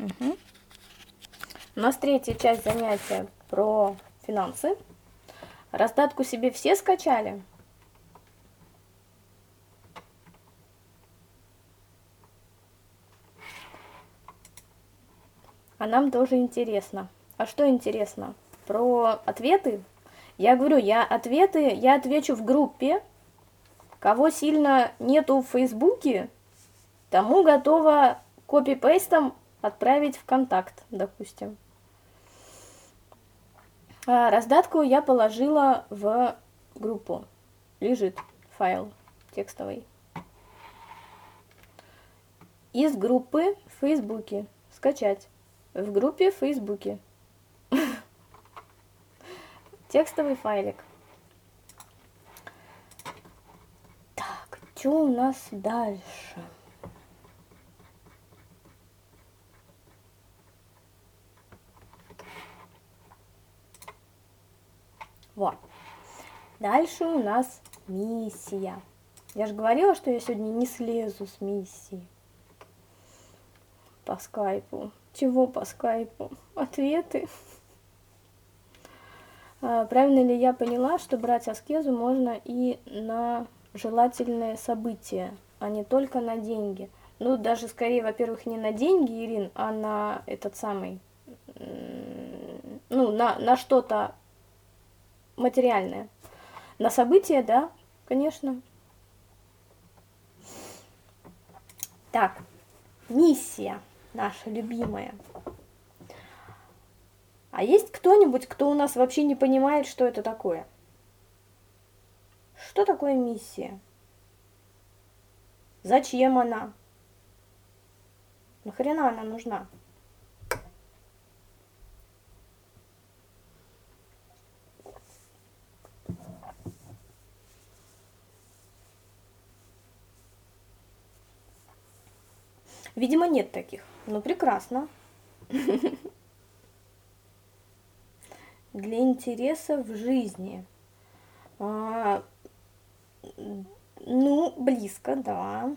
Угу. У нас третья часть занятия про финансы. Раздатку себе все скачали? А нам тоже интересно. А что интересно? Про ответы? Я говорю, я ответы, я отвечу в группе. Кого сильно нету в Фейсбуке, тому готова копи-пейстом отправить в контакт, допустим. А раздатку я положила в группу. Лежит файл текстовый. Из группы в Фейсбуке. Скачать. В группе в Фейсбуке. Текстовый файлик. Так, что у нас дальше? Вот. Дальше у нас миссия. Я же говорила, что я сегодня не слезу с миссии. По скайпу. Чего по скайпу? Ответы. А, правильно ли я поняла, что брать аскезу можно и на желательные события, а не только на деньги? Ну, даже скорее, во-первых, не на деньги, Ирин, а на этот самый, ну, на, на что-то материальное. На события, да, конечно. Так, миссия наша любимая. А есть кто-нибудь, кто у нас вообще не понимает, что это такое? Что такое миссия? Зачем она? Нахрена она нужна? Видимо, нет таких. Ну, прекрасно. Для интереса в жизни. А, ну, близко, да.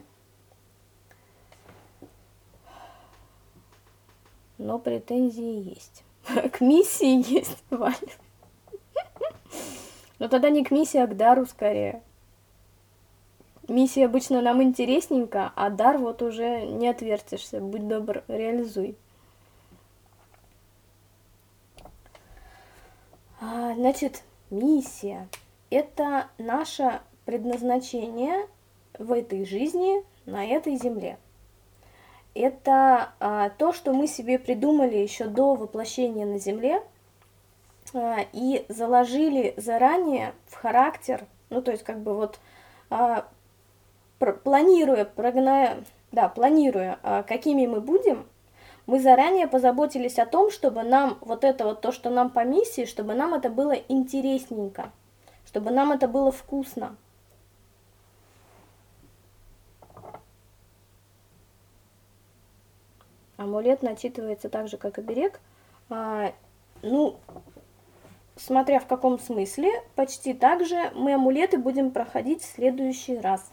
Но претензии есть. К миссии есть, Валя. Но тогда не к миссии, а к дару скорее. Миссия обычно нам интересненько, а дар вот уже не отвертишься. Будь добр, реализуй. А, значит, миссия – это наше предназначение в этой жизни, на этой земле. Это а, то, что мы себе придумали еще до воплощения на земле а, и заложили заранее в характер, ну то есть как бы вот а, планируя, прогная, да, планируя, а, какими мы будем, мы заранее позаботились о том, чтобы нам вот это вот то, что нам по миссии, чтобы нам это было интересненько, чтобы нам это было вкусно. Амулет начитывается так же, как и берег. А, ну, смотря в каком смысле, почти так же мы амулеты будем проходить в следующий раз.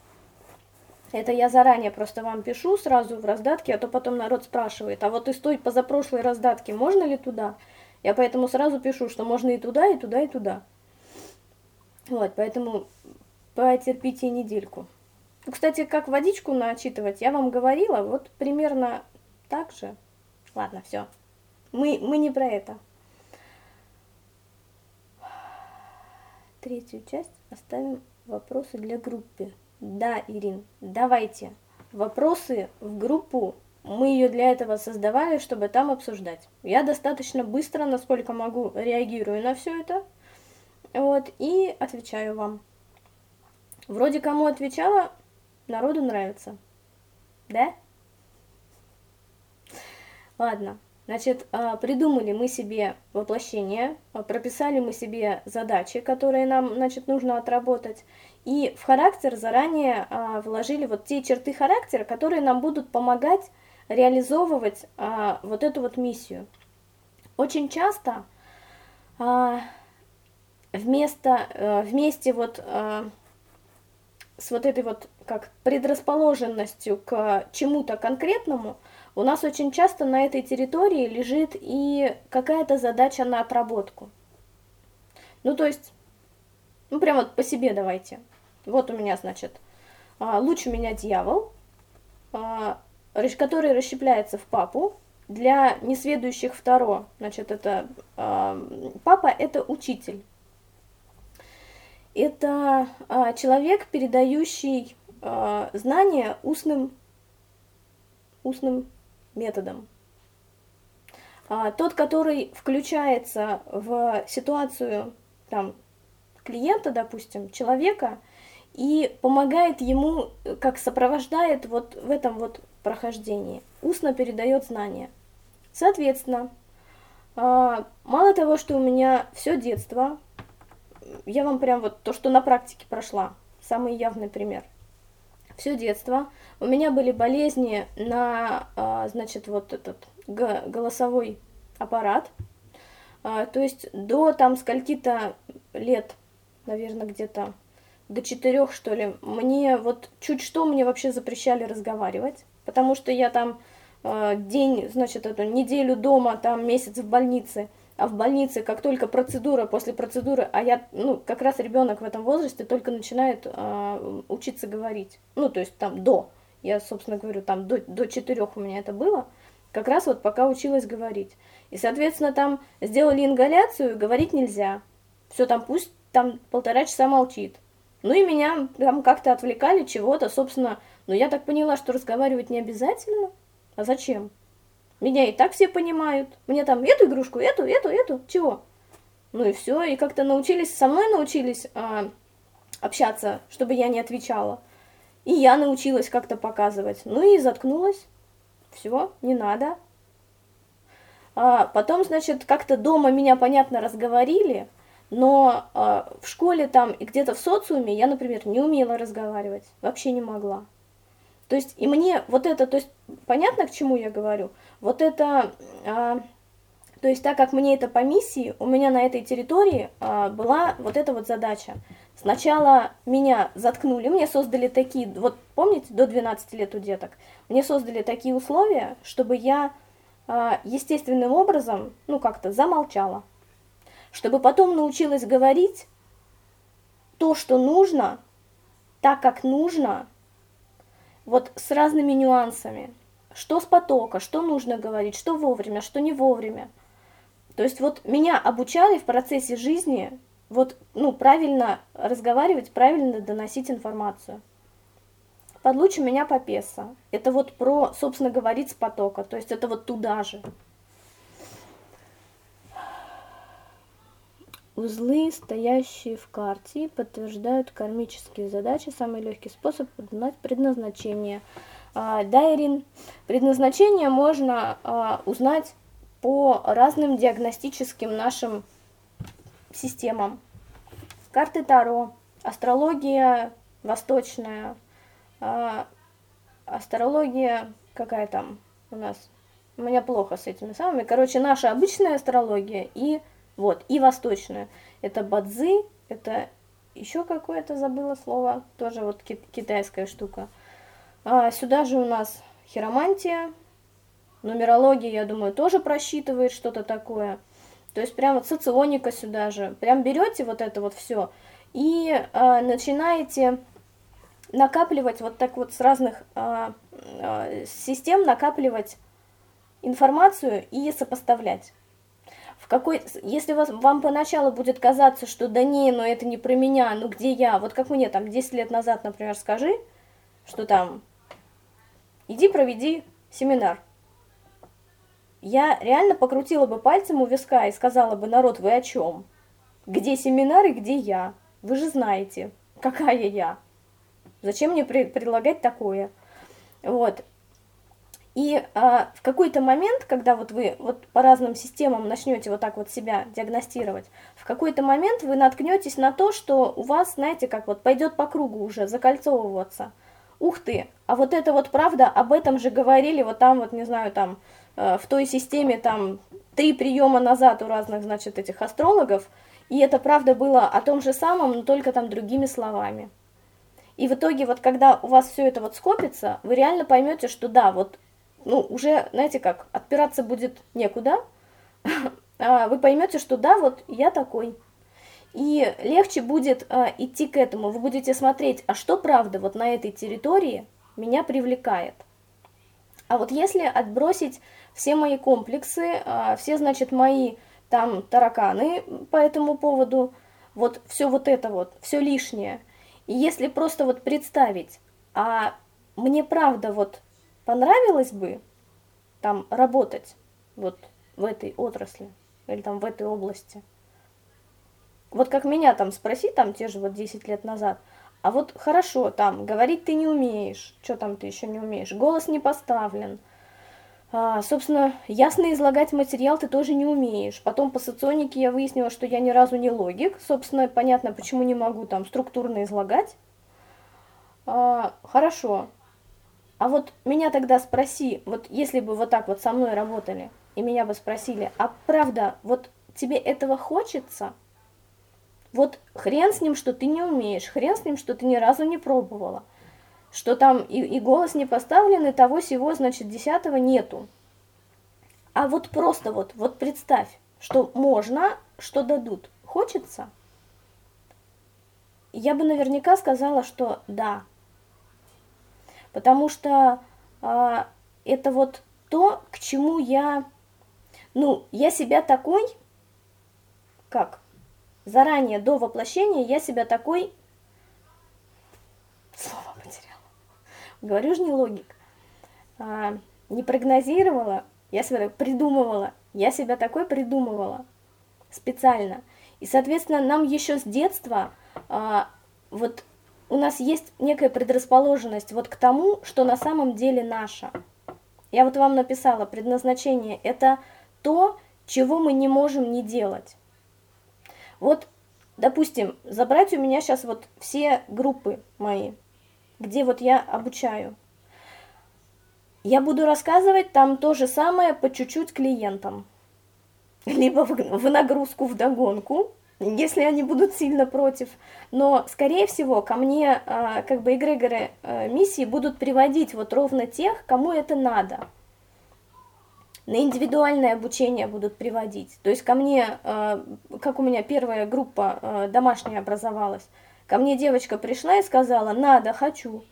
Это я заранее просто вам пишу сразу в раздатке, а то потом народ спрашивает, а вот из той позапрошлой раздатки можно ли туда? Я поэтому сразу пишу, что можно и туда, и туда, и туда. Вот, поэтому потерпите недельку. Кстати, как водичку начитывать, я вам говорила, вот примерно так же. Ладно, все. Мы, мы не про это. Третью часть оставим вопросы для группы. Да, Ирин, давайте. Вопросы в группу. Мы ее для этого создавали, чтобы там обсуждать. Я достаточно быстро, насколько могу, реагирую на все это. Вот, и отвечаю вам. Вроде кому отвечала, народу нравится. Да? Ладно. Значит, а, придумали мы себе воплощение, а, прописали мы себе задачи, которые нам, значит, нужно отработать, и в характер заранее а, вложили вот те черты характера, которые нам будут помогать реализовывать вот эту вот миссию. Очень часто вместо, вместе вот с вот этой вот как предрасположенностью к чему-то конкретному, у нас очень часто на этой территории лежит и какая-то задача на отработку. Ну, то есть, ну, прям вот по себе давайте. Вот у меня, значит, а, луч у меня дьявол, а, который расщепляется в папу. Для несведущих второ, значит, это а, папа – это учитель. Это человек, передающий знания устным, устным методом. Тот, который включается в ситуацию там, клиента, допустим, человека, и помогает ему, как сопровождает вот в этом вот прохождении, устно передает знания. Соответственно, а, мало того, что у меня все детство, я вам прям вот то, что на практике прошла, самый явный пример. Все детство. У меня были болезни на, а, значит, вот этот голосовой аппарат, а, то есть до там скольки-то лет, наверное, где-то до четырех, что ли, мне вот чуть что мне вообще запрещали разговаривать, потому что я там э, день, значит, эту неделю дома, там месяц в больнице, а в больнице, как только процедура, после процедуры, а я, ну, как раз ребенок в этом возрасте только начинает э, учиться говорить, ну, то есть там до, я, собственно говорю, там до, до четырех у меня это было, как раз вот пока училась говорить. И, соответственно, там сделали ингаляцию, говорить нельзя. Все там пусть там полтора часа молчит. Ну и меня там как-то отвлекали чего-то, собственно, но я так поняла, что разговаривать не обязательно. А зачем? Меня и так все понимают. Мне там эту игрушку, эту, эту, эту, чего? Ну и все, и как-то научились, со мной научились а, общаться, чтобы я не отвечала. И я научилась как-то показывать. Ну и заткнулась. Все, не надо. А, потом, значит, как-то дома меня, понятно, разговорили, но э, в школе там и где-то в социуме я, например, не умела разговаривать, вообще не могла. То есть, и мне вот это, то есть, понятно, к чему я говорю? Вот это, э, то есть, так как мне это по миссии, у меня на этой территории э, была вот эта вот задача. Сначала меня заткнули, мне создали такие, вот помните, до 12 лет у деток, мне создали такие условия, чтобы я э, естественным образом, ну, как-то замолчала чтобы потом научилась говорить то, что нужно, так, как нужно, вот с разными нюансами. Что с потока, что нужно говорить, что вовремя, что не вовремя. То есть вот меня обучали в процессе жизни вот, ну, правильно разговаривать, правильно доносить информацию. Под луч у меня попеса. Это вот про, собственно, говорить с потока. То есть это вот туда же. Узлы, стоящие в карте, подтверждают кармические задачи. Самый легкий способ узнать предназначение. А, Дайрин. Предназначение можно а, узнать по разным диагностическим нашим системам. Карты Таро, астрология восточная, а, астрология какая там у нас? У меня плохо с этими самыми. Короче, наша обычная астрология и вот, и восточную. Это бадзи, это еще какое-то забыла слово, тоже вот китайская штука. А, сюда же у нас хиромантия, нумерология, я думаю, тоже просчитывает что-то такое. То есть прям вот соционика сюда же. Прям берете вот это вот все и а, начинаете накапливать вот так вот с разных а, а, систем, накапливать информацию и сопоставлять какой, если вас, вам поначалу будет казаться, что да не, но это не про меня, ну где я, вот как мне там 10 лет назад, например, скажи, что там, иди проведи семинар. Я реально покрутила бы пальцем у виска и сказала бы, народ, вы о чем? Где семинар и где я? Вы же знаете, какая я. Зачем мне предлагать такое? Вот. И а, в какой-то момент, когда вот вы вот по разным системам начнете вот так вот себя диагностировать, в какой-то момент вы наткнетесь на то, что у вас, знаете, как вот пойдет по кругу уже закольцовываться. Ух ты, а вот это вот правда, об этом же говорили вот там вот, не знаю, там э, в той системе там три приема назад у разных, значит, этих астрологов, и это правда было о том же самом, но только там другими словами. И в итоге, вот когда у вас все это вот скопится, вы реально поймете, что да, вот, ну, уже, знаете как, отпираться будет некуда, а вы поймете, что да, вот я такой. И легче будет а, идти к этому. Вы будете смотреть, а что правда вот на этой территории меня привлекает. А вот если отбросить все мои комплексы, а, все, значит, мои там тараканы по этому поводу, вот все вот это вот, все лишнее – и если просто вот представить, а мне правда вот понравилось бы там работать вот в этой отрасли или там в этой области. Вот как меня там спроси, там те же вот 10 лет назад, а вот хорошо, там, говорить ты не умеешь, что там ты еще не умеешь, голос не поставлен, а, собственно, ясно излагать материал ты тоже не умеешь. Потом по соционике я выяснила, что я ни разу не логик. Собственно, понятно, почему не могу там структурно излагать. А, хорошо. А вот меня тогда спроси, вот если бы вот так вот со мной работали, и меня бы спросили, а правда, вот тебе этого хочется? Вот хрен с ним, что ты не умеешь, хрен с ним, что ты ни разу не пробовала что там и, и голос не поставлен, и того всего, значит, десятого нету. А вот просто вот, вот представь, что можно, что дадут. Хочется? Я бы наверняка сказала, что да. Потому что а, это вот то, к чему я, ну, я себя такой, как, заранее, до воплощения, я себя такой, слово потеряла говорю же не логик, а, не прогнозировала, я себя придумывала, я себя такой придумывала специально. И, соответственно, нам еще с детства а, вот у нас есть некая предрасположенность вот к тому, что на самом деле наше. Я вот вам написала, предназначение – это то, чего мы не можем не делать. Вот, допустим, забрать у меня сейчас вот все группы мои – где вот я обучаю. Я буду рассказывать там то же самое по чуть-чуть клиентам. Либо в, в нагрузку, в догонку, если они будут сильно против. Но, скорее всего, ко мне э, как бы эгрегоры э, миссии будут приводить вот ровно тех, кому это надо. На индивидуальное обучение будут приводить. То есть ко мне, э, как у меня первая группа э, домашняя образовалась, Ко мне девочка пришла и сказала, надо, хочу.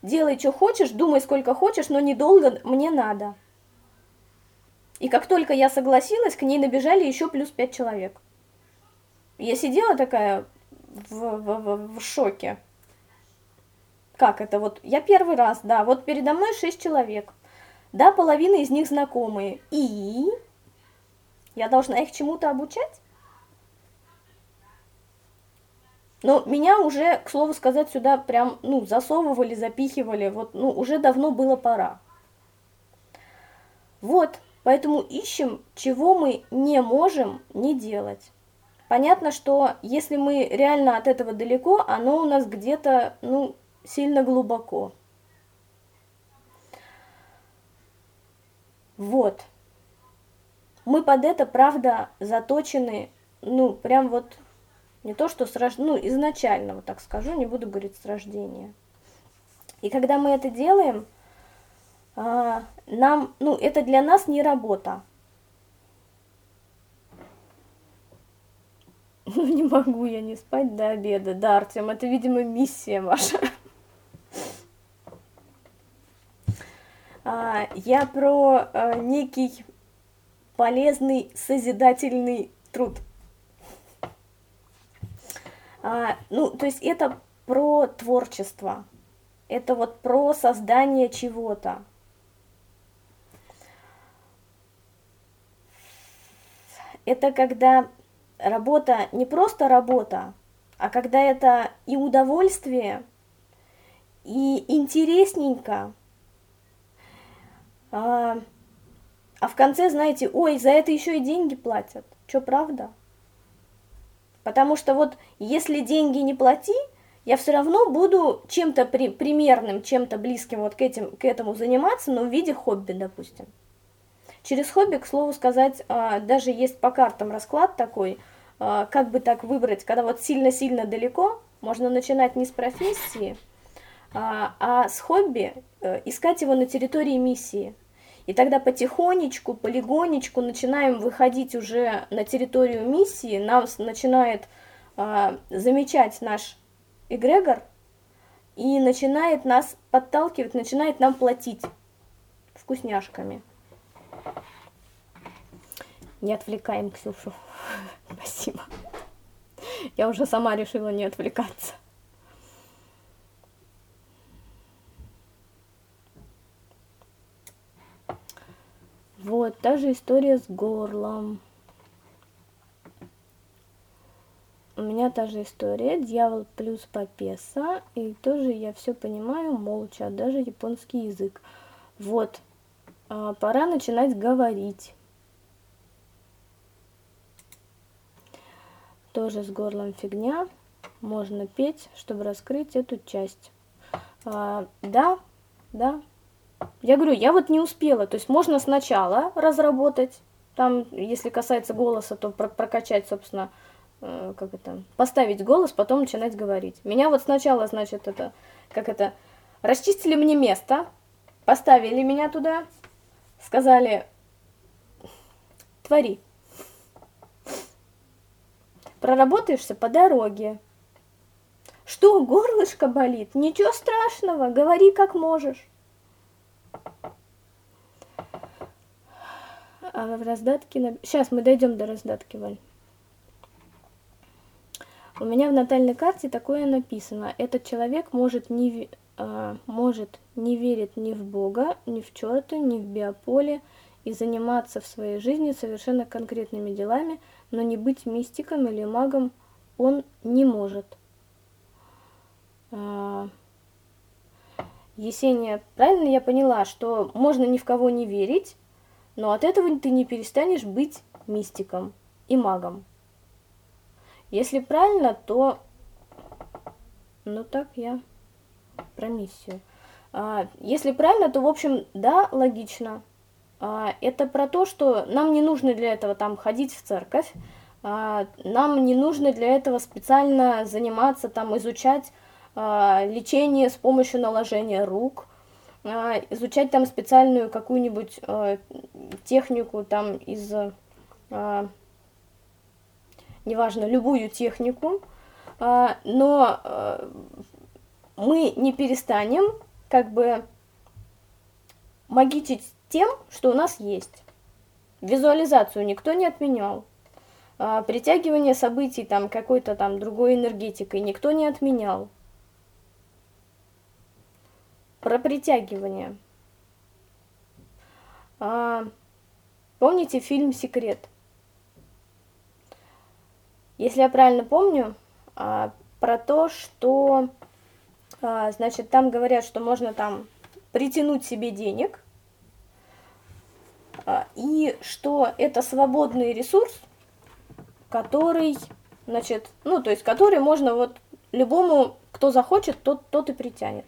Делай, что хочешь, думай, сколько хочешь, но недолго мне надо. И как только я согласилась, к ней набежали еще плюс пять человек. Я сидела такая в, в, в, в шоке. Как это вот? Я первый раз, да, вот передо мной шесть человек. Да, половина из них знакомые. И я должна их чему-то обучать? Но меня уже, к слову сказать, сюда прям, ну, засовывали, запихивали, вот, ну, уже давно было пора. Вот, поэтому ищем, чего мы не можем не делать. Понятно, что если мы реально от этого далеко, оно у нас где-то, ну, сильно глубоко. Вот. Мы под это, правда, заточены, ну, прям вот не то, что с рождения, ну, изначально, вот так скажу, не буду говорить с рождения. И когда мы это делаем, а, нам, ну, это для нас не работа. Ну, не могу я не спать до обеда. Да, Артем, это, видимо, миссия ваша. А, я про а, некий полезный созидательный труд. А, ну, то есть это про творчество, это вот про создание чего-то. Это когда работа не просто работа, а когда это и удовольствие, и интересненько, а, а в конце, знаете, ой, за это еще и деньги платят. Что, правда? Потому что вот если деньги не плати, я все равно буду чем-то при, примерным, чем-то близким вот к, этим, к этому заниматься, но в виде хобби, допустим. Через хобби, к слову сказать, а, даже есть по картам расклад такой, а, как бы так выбрать, когда вот сильно-сильно далеко, можно начинать не с профессии, а, а с хобби э, искать его на территории миссии. И тогда потихонечку, полигонечку начинаем выходить уже на территорию миссии, нас начинает замечать наш эгрегор и начинает нас подталкивать, начинает нам платить вкусняшками. Не отвлекаем Ксюшу. Спасибо. Я уже сама решила не отвлекаться. Вот, та же история с горлом. У меня та же история, дьявол плюс попеса, и тоже я все понимаю молча, даже японский язык. Вот, а, пора начинать говорить. Тоже с горлом фигня, можно петь, чтобы раскрыть эту часть. А, да, да, я говорю, я вот не успела, то есть можно сначала разработать, там, если касается голоса, то прокачать, собственно, э, как это, поставить голос, потом начинать говорить. Меня вот сначала, значит, это, как это, расчистили мне место, поставили меня туда, сказали, твори. Проработаешься по дороге. Что, горлышко болит? Ничего страшного, говори как можешь. А в раздатке... Сейчас мы дойдем до раздатки, Валь. У меня в натальной карте такое написано. Этот человек может не, а, может не верить ни в Бога, ни в черта, ни в биополе и заниматься в своей жизни совершенно конкретными делами, но не быть мистиком или магом он не может. А, Есения, правильно я поняла, что можно ни в кого не верить, но от этого ты не перестанешь быть мистиком и магом. Если правильно, то... Ну так я про миссию. А, если правильно, то, в общем, да, логично. А, это про то, что нам не нужно для этого там ходить в церковь, а, нам не нужно для этого специально заниматься, там, изучать а, лечение с помощью наложения рук, изучать там специальную какую-нибудь технику там из, неважно, любую технику, но мы не перестанем как бы магичить тем, что у нас есть. Визуализацию никто не отменял. Притягивание событий там какой-то там другой энергетикой никто не отменял. Про притягивание. А, помните фильм «Секрет»? Если я правильно помню, а, про то, что, а, значит, там говорят, что можно там притянуть себе денег, а, и что это свободный ресурс, который, значит, ну, то есть, который можно вот любому, кто захочет, тот, тот и притянет.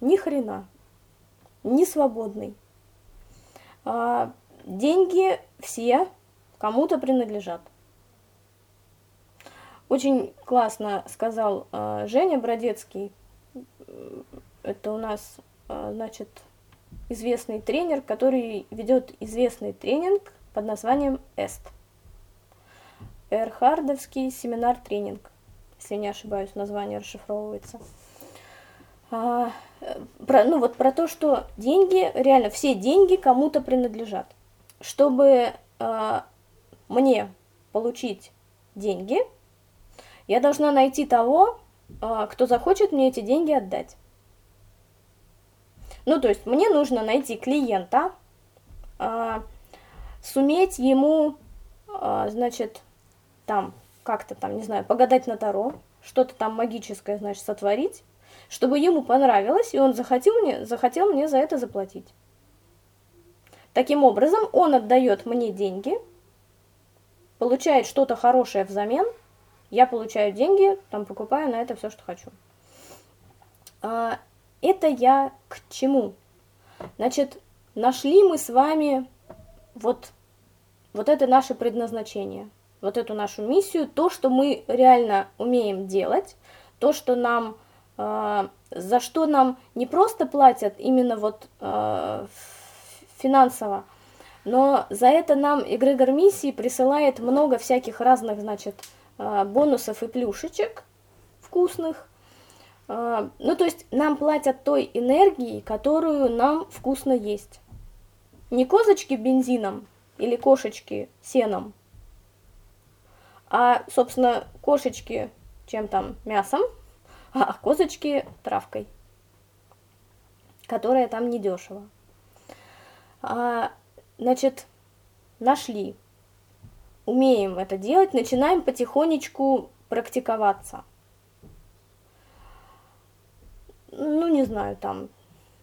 Ни хрена. Не свободный. А, деньги все кому-то принадлежат. Очень классно сказал а, Женя Бродецкий. Это у нас, а, значит, известный тренер, который ведет известный тренинг под названием ЭСТ. Эрхардовский семинар-тренинг, если не ошибаюсь, название расшифровывается. А, про, ну вот про то, что деньги, реально все деньги кому-то принадлежат. Чтобы э, мне получить деньги, я должна найти того, э, кто захочет мне эти деньги отдать. Ну, то есть мне нужно найти клиента, э, суметь ему, э, значит, там, как-то там, не знаю, погадать на Таро, что-то там магическое, значит, сотворить, чтобы ему понравилось, и он захотел мне, захотел мне за это заплатить. Таким образом, он отдает мне деньги, получает что-то хорошее взамен, я получаю деньги, там покупаю на это все, что хочу. А, это я чему? Значит, нашли мы с вами вот, вот это наше предназначение, вот эту нашу миссию, то, что мы реально умеем делать, то, что нам за что нам не просто платят именно вот финансово, но за это нам эгрегор миссии присылает много всяких разных, значит, бонусов и плюшечек вкусных. Ну, то есть нам платят той энергией, которую нам вкусно есть. Не козочки бензином или кошечки сеном, а, собственно, кошечки чем там мясом, а козочки травкой, которая там недешево. А, значит, нашли, умеем это делать, начинаем потихонечку практиковаться. Ну, не знаю, там,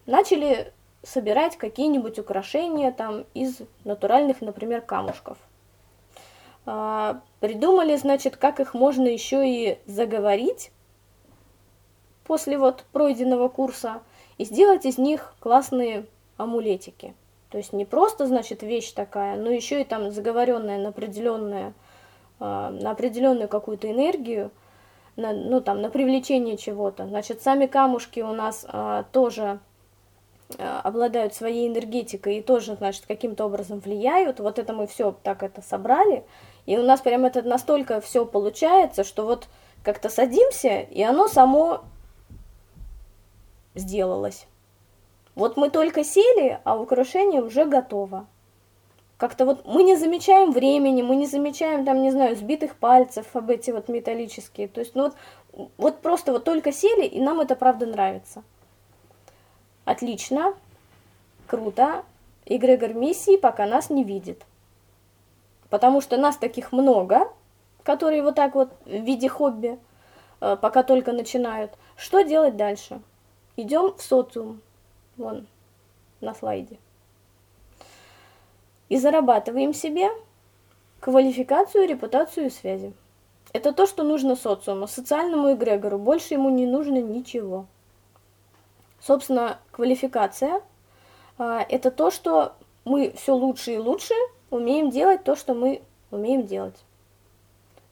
начали собирать какие-нибудь украшения там из натуральных, например, камушков. А, придумали, значит, как их можно еще и заговорить после вот пройденного курса и сделать из них классные амулетики. То есть не просто, значит, вещь такая, но еще и там заговоренная на определенную, а, на определенную какую-то энергию, на, ну там на привлечение чего-то. Значит, сами камушки у нас а, тоже Э, обладают своей энергетикой и тоже, значит, каким-то образом влияют. Вот это мы все так это собрали, и у нас прям это настолько все получается, что вот как-то садимся, и оно само сделалось. Вот мы только сели, а украшение уже готово. Как-то вот мы не замечаем времени, мы не замечаем там, не знаю, сбитых пальцев об эти вот металлические. То есть, ну вот, вот просто вот только сели, и нам это правда нравится. Отлично, круто. Эгрегор миссии пока нас не видит. Потому что нас таких много, которые вот так вот в виде хобби, э, пока только начинают. Что делать дальше? Идем в социум. Вон, на слайде. И зарабатываем себе квалификацию, репутацию и связи. Это то, что нужно социуму, социальному эгрегору. Больше ему не нужно ничего. Собственно, квалификация а, – это то, что мы все лучше и лучше умеем делать то, что мы умеем делать.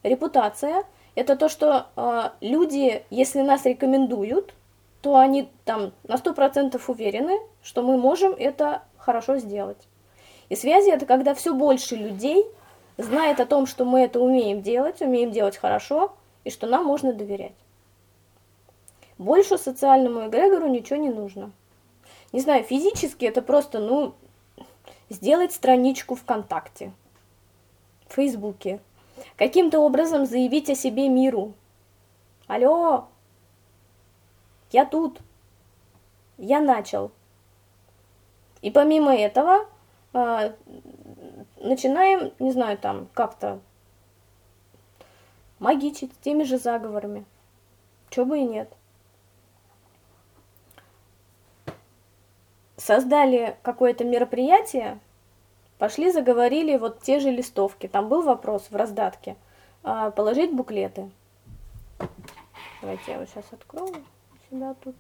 Репутация – это то, что а, люди, если нас рекомендуют, то они там на 100% уверены, что мы можем это хорошо сделать. И связи – это когда все больше людей знает о том, что мы это умеем делать, умеем делать хорошо, и что нам можно доверять. Больше социальному эгрегору ничего не нужно. Не знаю, физически это просто, ну, сделать страничку ВКонтакте, в Фейсбуке. Каким-то образом заявить о себе миру. Алло, я тут, я начал. И помимо этого начинаем, не знаю, там как-то магичить теми же заговорами. Чего бы и нет. создали какое-то мероприятие, пошли заговорили вот те же листовки. Там был вопрос в раздатке. А, положить буклеты. Давайте я вот сейчас открою себя тут.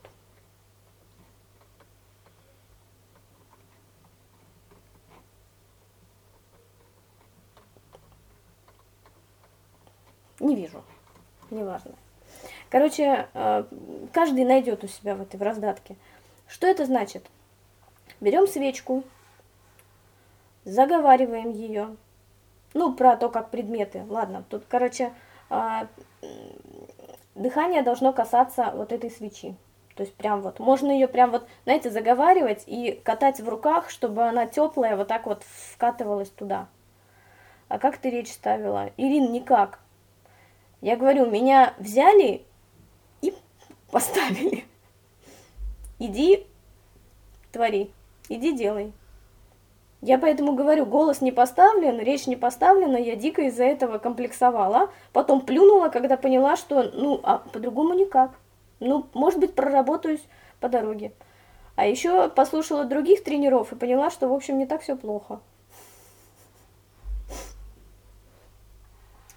Не вижу, неважно. Короче, а, каждый найдет у себя в этой в раздатке. Что это значит? Берем свечку, заговариваем ее. Ну, про то, как предметы. Ладно, тут, короче, а, дыхание должно касаться вот этой свечи. То есть прям вот, можно ее прям вот, знаете, заговаривать и катать в руках, чтобы она теплая вот так вот вкатывалась туда. А как ты речь ставила? Ирин, никак. Я говорю, меня взяли и поставили. Иди, твори. Иди делай. Я поэтому говорю, голос не поставлен, речь не поставлена, я дико из-за этого комплексовала. Потом плюнула, когда поняла, что, ну, а по-другому никак. Ну, может быть, проработаюсь по дороге. А еще послушала других тренеров и поняла, что, в общем, не так все плохо.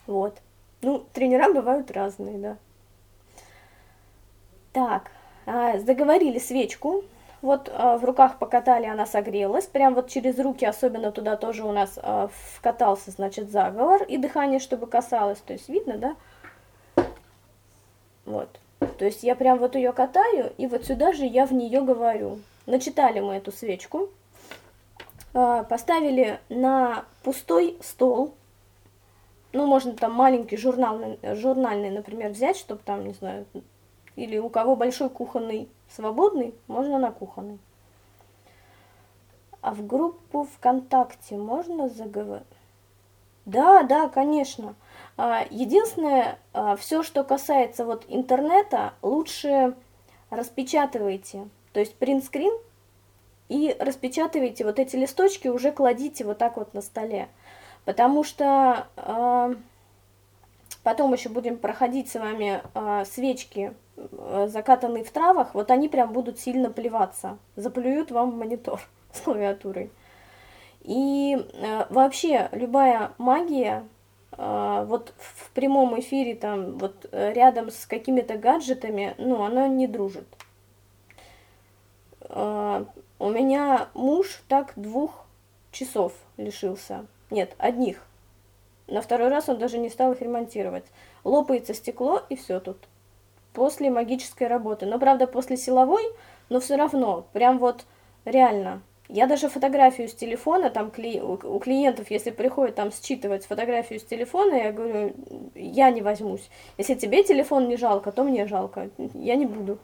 Вот. Ну, тренера бывают разные, да. Так, а, заговорили свечку. Вот э, в руках покатали, она согрелась. Прям вот через руки, особенно туда тоже у нас э, вкатался, значит, заговор. И дыхание, чтобы касалось. То есть видно, да? Вот. То есть я прям вот ее катаю, и вот сюда же я в нее говорю. Начитали мы эту свечку, а, поставили на пустой стол, ну, можно там маленький журнальный, журнальный, например, взять, чтобы там, не знаю, или у кого большой кухонный свободный, можно на кухонный. А в группу ВКонтакте можно заговорить? Да, да, конечно. А, единственное, а, все, что касается вот интернета, лучше распечатывайте. То есть принтскрин и распечатывайте вот эти листочки, уже кладите вот так вот на столе. Потому что э, потом еще будем проходить с вами э, свечки, э, закатанные в травах, вот они прям будут сильно плеваться, заплюют вам монитор с клавиатурой. И э, вообще любая магия, э, вот в прямом эфире там, вот э, рядом с какими-то гаджетами, ну, она не дружит. Э, у меня муж так двух часов лишился нет, одних. На второй раз он даже не стал их ремонтировать. Лопается стекло и все тут. После магической работы. Но, правда, после силовой, но все равно, прям вот реально. Я даже фотографию с телефона, там кли... у клиентов, если приходят там считывать фотографию с телефона, я говорю, я не возьмусь. Если тебе телефон не жалко, то мне жалко. Я не буду.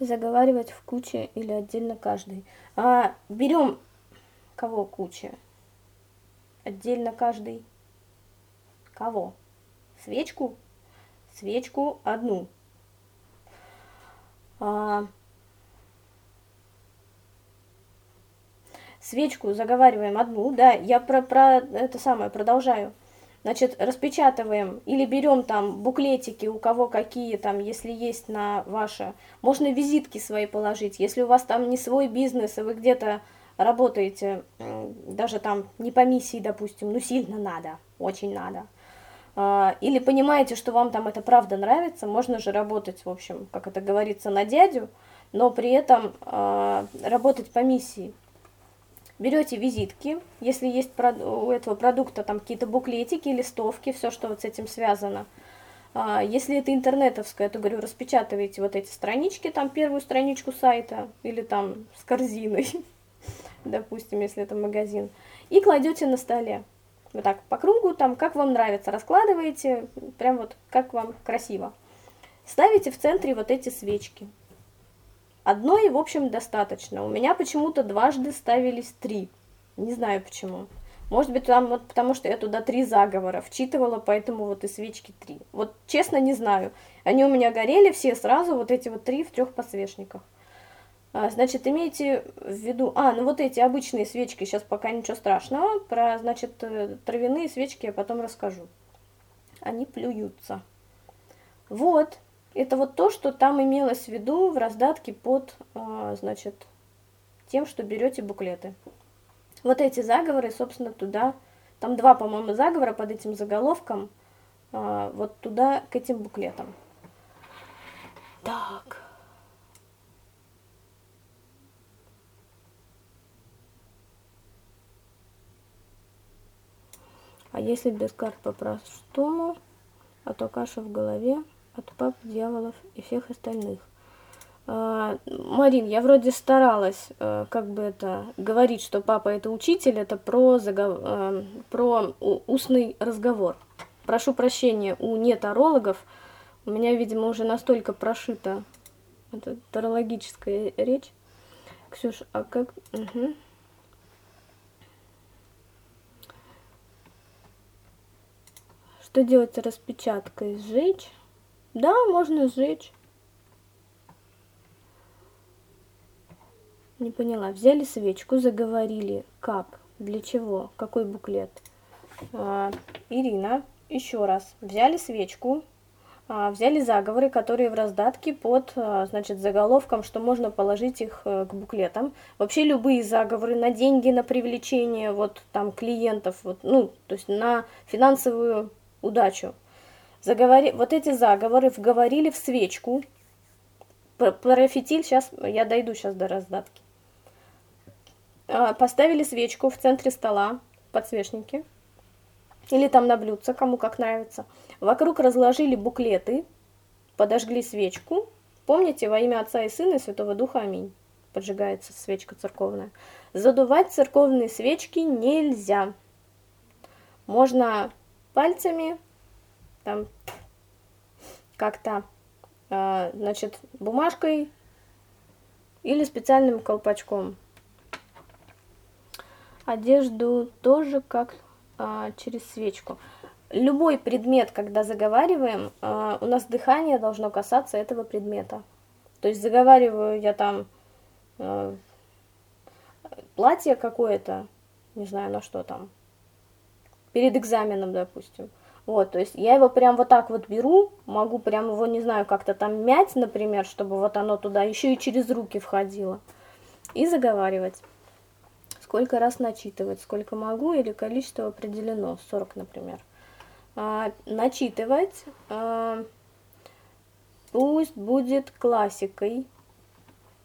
Заговаривать в куче или отдельно каждый. А, берем Кого куча? Отдельно каждый. Кого? Свечку? Свечку одну. А... Свечку заговариваем одну, да, я про, про это самое продолжаю. Значит, распечатываем или берем там буклетики, у кого какие там, если есть на ваше. Можно визитки свои положить, если у вас там не свой бизнес, и вы где-то работаете, даже там не по миссии, допустим, ну сильно надо, очень надо, а, или понимаете, что вам там это правда нравится, можно же работать, в общем, как это говорится, на дядю, но при этом э, работать по миссии. Берете визитки, если есть у этого продукта там какие-то буклетики, листовки, все, что вот с этим связано. А, если это интернетовская, то, говорю, распечатываете вот эти странички, там первую страничку сайта или там с корзиной, допустим, если это магазин, и кладете на столе. Вот так по кругу, там, как вам нравится, раскладываете, прям вот как вам красиво. Ставите в центре вот эти свечки. Одной, в общем, достаточно. У меня почему-то дважды ставились три. Не знаю почему. Может быть, там вот потому что я туда три заговора вчитывала, поэтому вот и свечки три. Вот честно не знаю. Они у меня горели все сразу, вот эти вот три в трех подсвечниках. А, значит, имейте в виду... А, ну вот эти обычные свечки, сейчас пока ничего страшного. Про, значит, э, травяные свечки я потом расскажу. Они плюются. Вот, это вот то, что там имелось в виду в раздатке под, а, значит, тем, что берете буклеты. Вот эти заговоры, собственно, туда... Там два, по-моему, заговора под этим заголовком. А, вот туда, к этим буклетам. Так... А если без карт по-простому, а то каша в голове от пап, дьяволов и всех остальных. А, Марин, я вроде старалась, а, как бы это, говорить, что папа это учитель, это про, загов... а, про устный разговор. Прошу прощения у нетарологов, у меня, видимо, уже настолько прошита эта тарологическая речь. Ксюш, а как... Угу. Что делать с распечаткой? Сжечь? Да, можно сжечь. Не поняла. Взяли свечку, заговорили. Как? Для чего? Какой буклет? А, Ирина, еще раз. Взяли свечку, а, взяли заговоры, которые в раздатке под, а, значит, заголовком, что можно положить их а, к буклетам. Вообще любые заговоры на деньги, на привлечение вот там клиентов, вот, ну, то есть на финансовую удачу. Заговори... Вот эти заговоры вговорили в свечку. Про фитиль сейчас, я дойду сейчас до раздатки. А, поставили свечку в центре стола, подсвечники. Или там на блюдце, кому как нравится. Вокруг разложили буклеты. подожгли свечку. Помните, во имя Отца и Сына и Святого Духа, аминь. Поджигается свечка церковная. Задувать церковные свечки нельзя. Можно пальцами, там, как-то, э, значит, бумажкой или специальным колпачком. Одежду тоже как э, через свечку любой предмет, когда заговариваем, э, у нас дыхание должно касаться этого предмета. То есть заговариваю я там платье какое-то, не знаю на что там, перед экзаменом, допустим. Вот, то есть я его прям вот так вот беру, могу прям его, не знаю, как-то там мять, например, чтобы вот оно туда еще и через руки входило. И заговаривать. Сколько раз начитывать, сколько могу, или количество определено, 40, например а, начитывать. А, пусть будет классикой.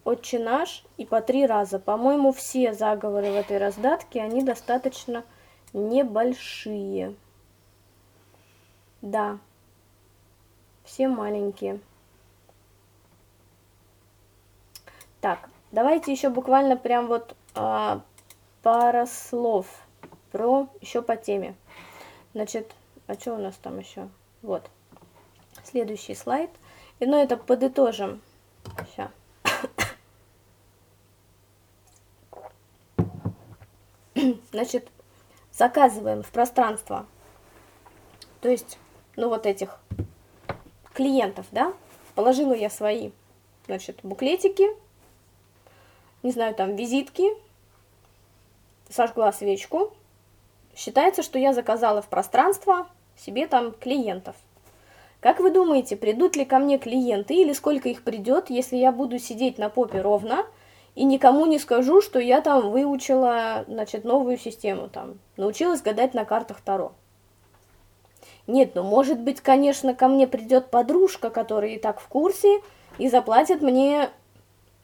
Отче наш и по три раза. По-моему, все заговоры в этой раздатке, они достаточно небольшие. Да, все маленькие. Так, давайте еще буквально прям вот а, пара слов про еще по теме. Значит, а что у нас там еще? Вот. Следующий слайд. И ну это подытожим. Сейчас. Значит, заказываем в пространство. То есть, ну вот этих клиентов, да? Положила я свои, значит, буклетики, не знаю, там, визитки, сожгла свечку. Считается, что я заказала в пространство себе там клиентов. Как вы думаете, придут ли ко мне клиенты или сколько их придет, если я буду сидеть на попе ровно и никому не скажу, что я там выучила, значит, новую систему, там, научилась гадать на картах Таро? Нет, ну, может быть, конечно, ко мне придет подружка, которая и так в курсе, и заплатит мне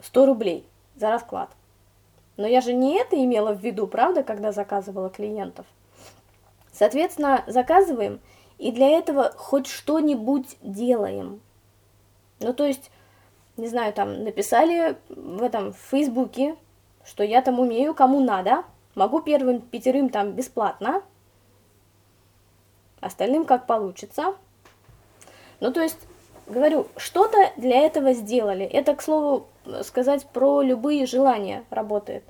100 рублей за расклад. Но я же не это имела в виду, правда, когда заказывала клиентов? Соответственно, заказываем, и для этого хоть что-нибудь делаем. Ну, то есть, не знаю, там, написали в этом, в Фейсбуке, что я там умею, кому надо, могу первым пятерым там бесплатно, остальным как получится. Ну, то есть, говорю, что-то для этого сделали. Это, к слову, сказать про любые желания работает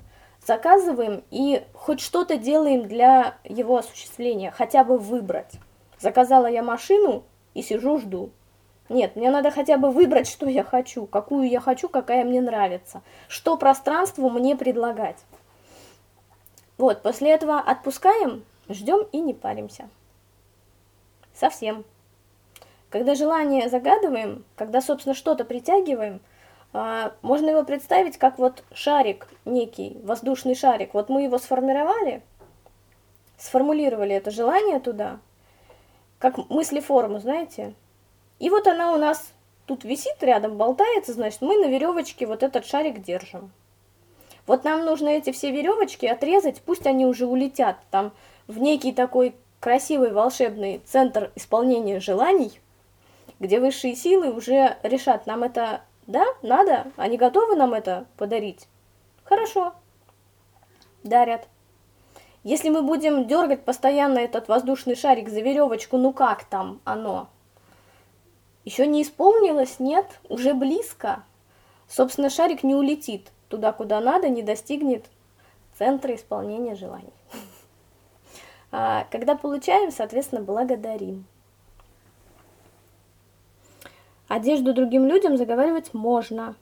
заказываем и хоть что-то делаем для его осуществления, хотя бы выбрать. Заказала я машину и сижу жду. Нет, мне надо хотя бы выбрать, что я хочу, какую я хочу, какая мне нравится, что пространству мне предлагать. Вот, после этого отпускаем, ждем и не паримся. Совсем. Когда желание загадываем, когда, собственно, что-то притягиваем – а, можно его представить как вот шарик некий, воздушный шарик. Вот мы его сформировали, сформулировали это желание туда, как мыслеформу, знаете. И вот она у нас тут висит рядом, болтается, значит, мы на веревочке вот этот шарик держим. Вот нам нужно эти все веревочки отрезать, пусть они уже улетят там в некий такой красивый волшебный центр исполнения желаний, где высшие силы уже решат, нам это да, надо? Они готовы нам это подарить? Хорошо. Дарят. Если мы будем дергать постоянно этот воздушный шарик за веревочку, ну как там оно? Еще не исполнилось, нет, уже близко. Собственно, шарик не улетит туда, куда надо, не достигнет центра исполнения желаний. А когда получаем, соответственно, благодарим. Одежду другим людям заговаривать можно.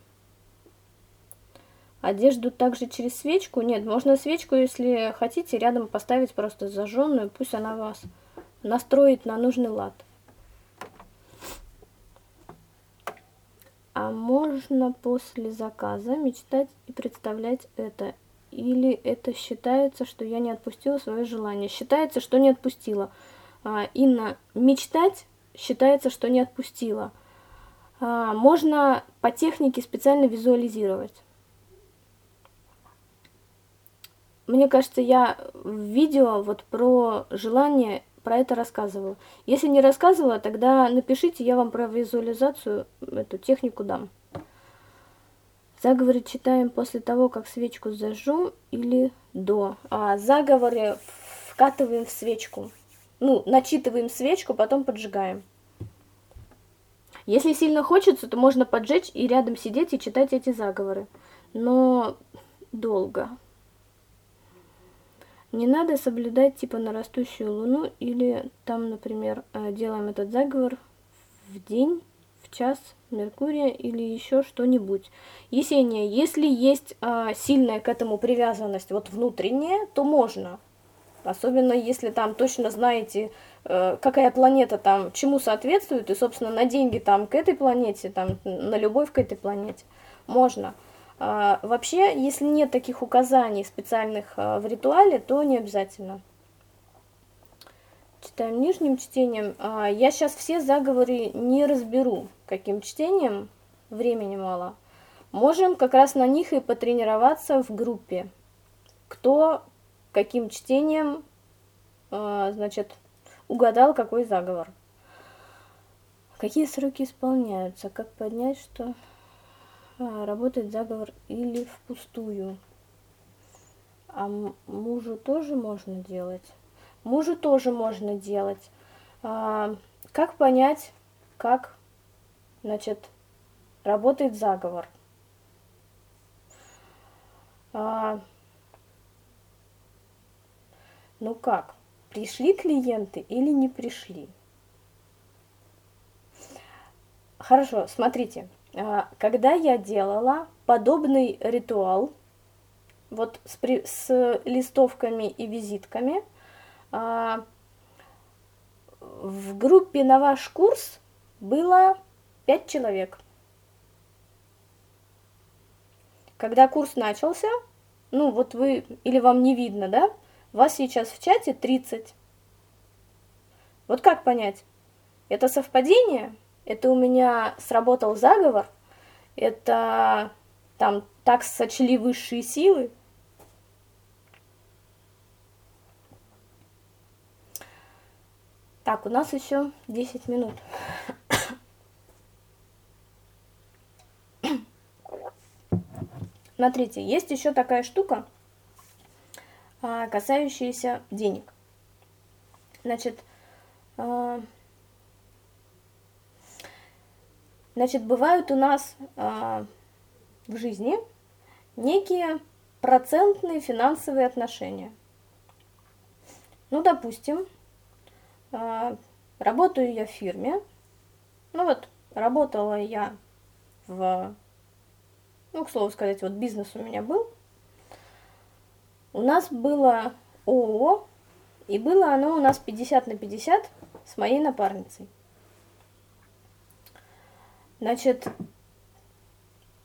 Одежду также через свечку? Нет, можно свечку, если хотите, рядом поставить просто зажженную, пусть она вас настроит на нужный лад. А можно после заказа мечтать и представлять это? Или это считается, что я не отпустила свое желание? Считается, что не отпустила. А, Инна, мечтать считается, что не отпустила. А, можно по технике специально визуализировать. Мне кажется, я в видео вот про желание про это рассказывала. Если не рассказывала, тогда напишите, я вам про визуализацию эту технику дам. Заговоры читаем после того, как свечку зажжем или до. А заговоры вкатываем в свечку. Ну, начитываем свечку, потом поджигаем. Если сильно хочется, то можно поджечь и рядом сидеть и читать эти заговоры. Но долго. Не надо соблюдать типа на растущую луну или там, например, э, делаем этот заговор в день, в час Меркурия или еще что-нибудь. Есения, если есть а, сильная к этому привязанность, вот внутренняя, то можно. Особенно если там точно знаете, э, какая планета там чему соответствует, и, собственно, на деньги там к этой планете, там на любовь к этой планете, можно. А, вообще, если нет таких указаний специальных а, в ритуале, то не обязательно. Читаем нижним чтением. А, я сейчас все заговоры не разберу, каким чтением, времени мало. Можем как раз на них и потренироваться в группе. Кто каким чтением, значит, угадал какой заговор. Какие сроки исполняются? Как поднять, что... А, работает заговор или впустую. А мужу тоже можно делать? Мужу тоже можно делать. А, как понять, как, значит, работает заговор? А, ну как, пришли клиенты или не пришли? Хорошо, смотрите. А, когда я делала подобный ритуал, вот с, при, с листовками и визитками, а, в группе на ваш курс было 5 человек. Когда курс начался, ну вот вы, или вам не видно, да, вас сейчас в чате 30. Вот как понять, это совпадение это у меня сработал заговор, это там так сочли высшие силы. Так, у нас еще 10 минут. Смотрите, есть еще такая штука, а, касающаяся денег. Значит, а, Значит, бывают у нас э, в жизни некие процентные финансовые отношения. Ну, допустим, э, работаю я в фирме. Ну вот, работала я в, ну, к слову сказать, вот бизнес у меня был. У нас было ООО, и было оно у нас 50 на 50 с моей напарницей. Значит,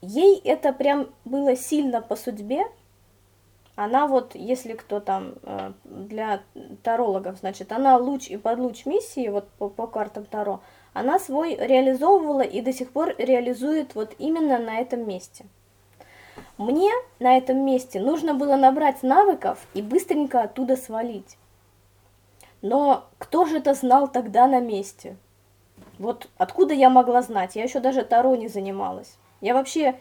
ей это прям было сильно по судьбе. Она вот, если кто там э, для тарологов, значит, она луч и подлуч миссии, вот по, по картам Таро, она свой реализовывала и до сих пор реализует вот именно на этом месте. Мне на этом месте нужно было набрать навыков и быстренько оттуда свалить. Но кто же это знал тогда на месте? Вот откуда я могла знать? Я еще даже Таро не занималась. Я вообще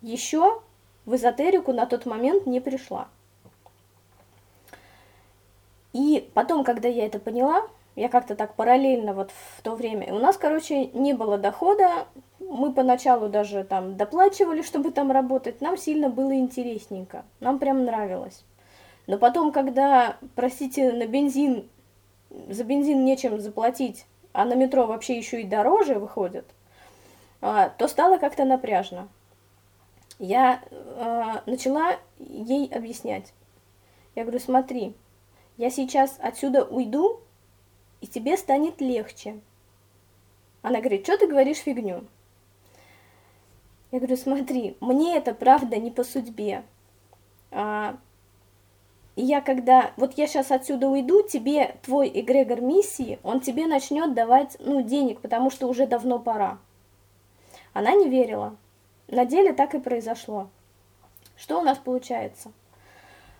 еще в эзотерику на тот момент не пришла. И потом, когда я это поняла, я как-то так параллельно вот в то время, у нас, короче, не было дохода, мы поначалу даже там доплачивали, чтобы там работать, нам сильно было интересненько, нам прям нравилось. Но потом, когда, простите, на бензин, за бензин нечем заплатить, а на метро вообще еще и дороже выходит, а, то стало как-то напряжно. Я а, начала ей объяснять. Я говорю, смотри, я сейчас отсюда уйду, и тебе станет легче. Она говорит, что ты говоришь фигню? Я говорю, смотри, мне это правда не по судьбе. И я когда, вот я сейчас отсюда уйду, тебе твой эгрегор миссии, он тебе начнет давать, ну, денег, потому что уже давно пора. Она не верила. На деле так и произошло. Что у нас получается?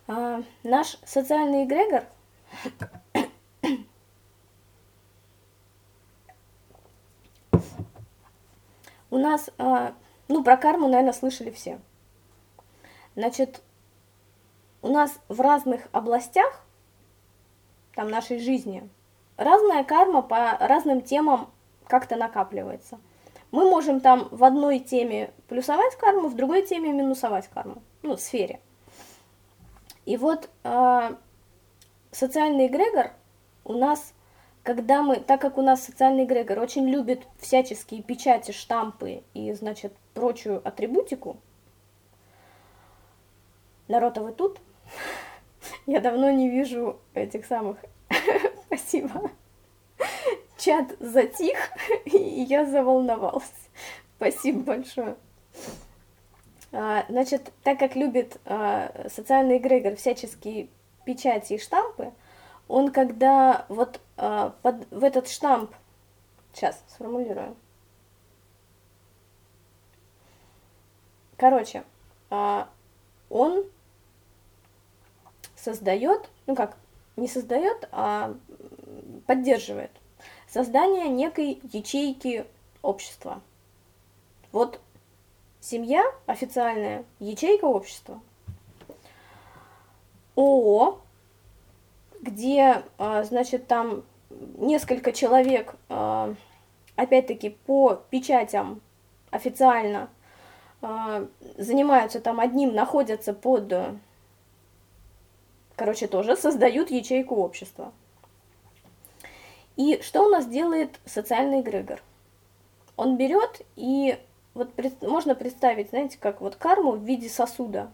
А, наш социальный эгрегор у нас, а, ну, про карму, наверное, слышали все. Значит, у нас в разных областях, там, нашей жизни, разная карма по разным темам как-то накапливается. Мы можем там в одной теме плюсовать карму, в другой теме минусовать карму, ну, в сфере. И вот э, социальный эгрегор у нас когда мы, так как у нас социальный эгрегор очень любит всяческие печати, штампы и, значит, прочую атрибутику, народ, а вы тут? Я давно не вижу этих самых... Спасибо. Чат затих, и я заволновалась. Спасибо большое. А, значит, так как любит а, социальный эгрегор всяческие печати и штампы, он когда вот э, под, в этот штамп, сейчас сформулирую. Короче, он создает, ну как, не создает, а поддерживает создание некой ячейки общества. Вот семья официальная ячейка общества. ООО где, а, значит, там несколько человек, а, опять-таки, по печатям официально а, занимаются там одним, находятся под, короче, тоже создают ячейку общества. И что у нас делает социальный эгрегор? Он берет и вот можно представить, знаете, как вот карму в виде сосуда.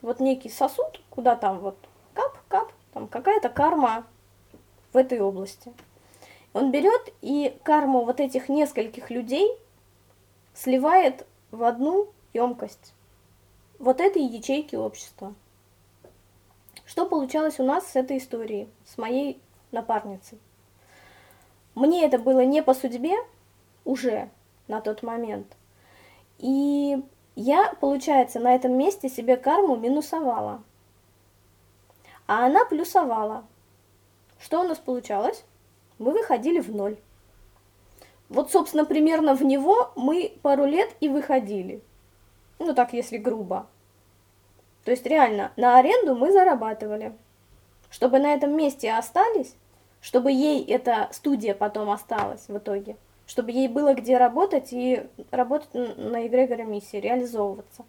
Вот некий сосуд, куда там вот кап-кап, там какая-то карма в этой области. Он берет и карму вот этих нескольких людей сливает в одну емкость вот этой ячейки общества. Что получалось у нас с этой историей, с моей напарницей? Мне это было не по судьбе уже на тот момент. И я, получается, на этом месте себе карму минусовала а она плюсовала. Что у нас получалось? Мы выходили в ноль. Вот, собственно, примерно в него мы пару лет и выходили. Ну, так, если грубо. То есть, реально, на аренду мы зарабатывали. Чтобы на этом месте остались, чтобы ей эта студия потом осталась в итоге, чтобы ей было где работать и работать на эгрегоре миссии, реализовываться.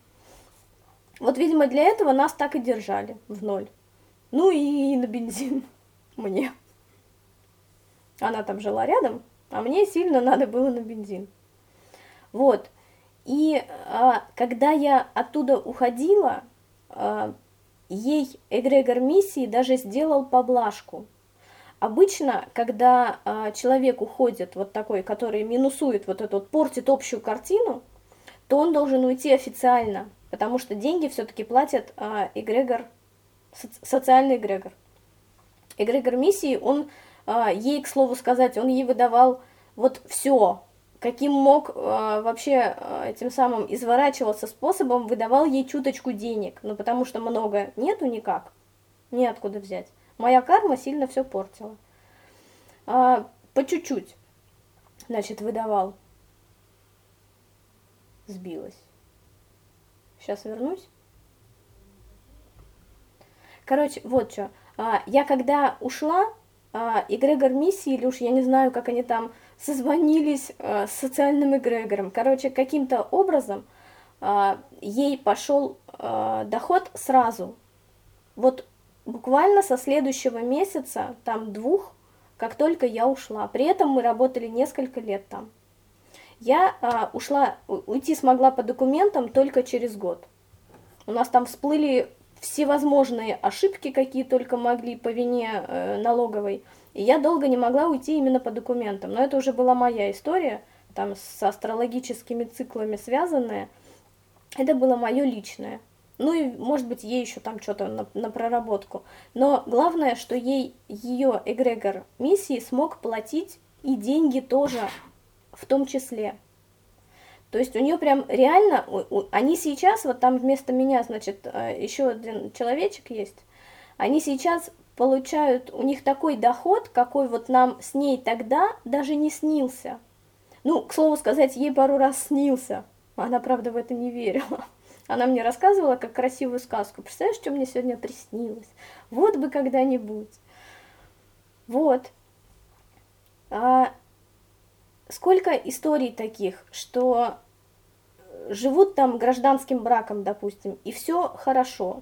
Вот, видимо, для этого нас так и держали в ноль. Ну и на бензин мне. Она там жила рядом, а мне сильно надо было на бензин. Вот. И а, когда я оттуда уходила, ей эгрегор миссии даже сделал поблажку. Обычно, когда а, человек уходит, вот такой, который минусует вот эту, вот, портит общую картину, то он должен уйти официально, потому что деньги все-таки платят а, эгрегор социальный эгрегор. Эгрегор миссии, он а, ей, к слову сказать, он ей выдавал вот все, каким мог а, вообще а, этим самым изворачиваться способом, выдавал ей чуточку денег, ну потому что много нету никак, неоткуда взять. Моя карма сильно все портила. А, по чуть-чуть, значит, выдавал. Сбилась. Сейчас вернусь. Короче, вот что. А, я когда ушла, а, эгрегор миссии, или уж я не знаю, как они там созвонились а, с социальным эгрегором. Короче, каким-то образом ей пошел доход сразу. Вот буквально со следующего месяца, там двух, как только я ушла. При этом мы работали несколько лет там. Я а, ушла, уйти смогла по документам только через год. У нас там всплыли всевозможные ошибки, какие только могли по вине э, налоговой. И я долго не могла уйти именно по документам. Но это уже была моя история, там с астрологическими циклами связанная. Это было мое личное. Ну и, может быть, ей еще там что-то на, на проработку. Но главное, что ей ее эгрегор миссии смог платить и деньги тоже в том числе. То есть у нее прям реально, они сейчас, вот там вместо меня, значит, э, еще один человечек есть, они сейчас получают, у них такой доход, какой вот нам с ней тогда даже не снился. Ну, к слову сказать, ей пару раз снился. Она, правда, в это не верила. Она мне рассказывала, как красивую сказку. Представляешь, что мне сегодня приснилось? Вот бы когда-нибудь. Вот. А сколько историй таких, что живут там гражданским браком, допустим, и все хорошо.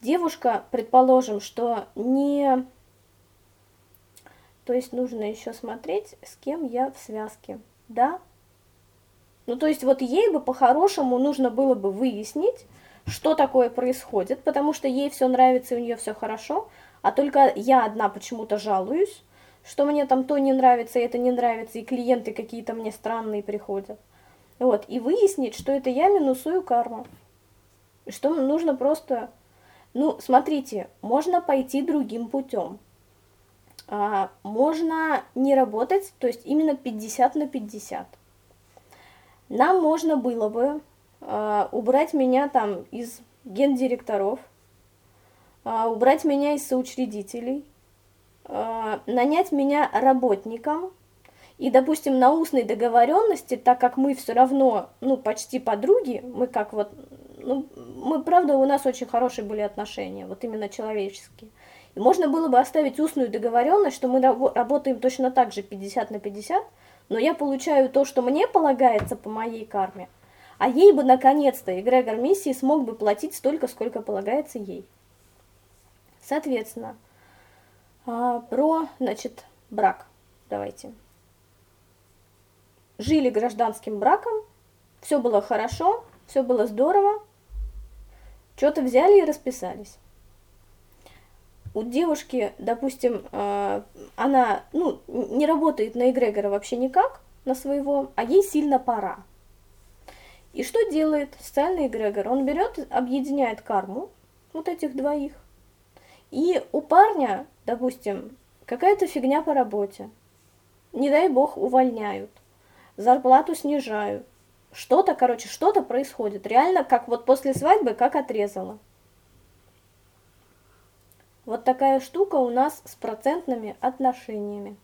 Девушка, предположим, что не... То есть нужно еще смотреть, с кем я в связке. Да, ну, то есть вот ей бы по-хорошему нужно было бы выяснить, что такое происходит, потому что ей все нравится, и у нее все хорошо, а только я одна почему-то жалуюсь, что мне там то не нравится, это не нравится, и клиенты какие-то мне странные приходят. Вот, и выяснить, что это я минусую карму. Что нужно просто... Ну, смотрите, можно пойти другим путем. А, можно не работать, то есть именно 50 на 50. Нам можно было бы э, убрать меня там из гендиректоров, э, убрать меня из соучредителей, э, нанять меня работником, и, допустим, на устной договоренности, так как мы все равно, ну, почти подруги, мы как вот, ну, мы, правда, у нас очень хорошие были отношения, вот именно человеческие. И можно было бы оставить устную договоренность, что мы работаем точно так же 50 на 50, но я получаю то, что мне полагается по моей карме, а ей бы наконец-то эгрегор миссии смог бы платить столько, сколько полагается ей. Соответственно, а, про, значит, брак. Давайте. Жили гражданским браком, все было хорошо, все было здорово, что-то взяли и расписались у девушки, допустим, э, она ну, не работает на эгрегора вообще никак, на своего, а ей сильно пора. И что делает социальный эгрегор? Он берет, объединяет карму вот этих двоих. И у парня, допустим, какая-то фигня по работе. Не дай бог увольняют, зарплату снижают. Что-то, короче, что-то происходит. Реально, как вот после свадьбы, как отрезало. Вот такая штука у нас с процентными отношениями.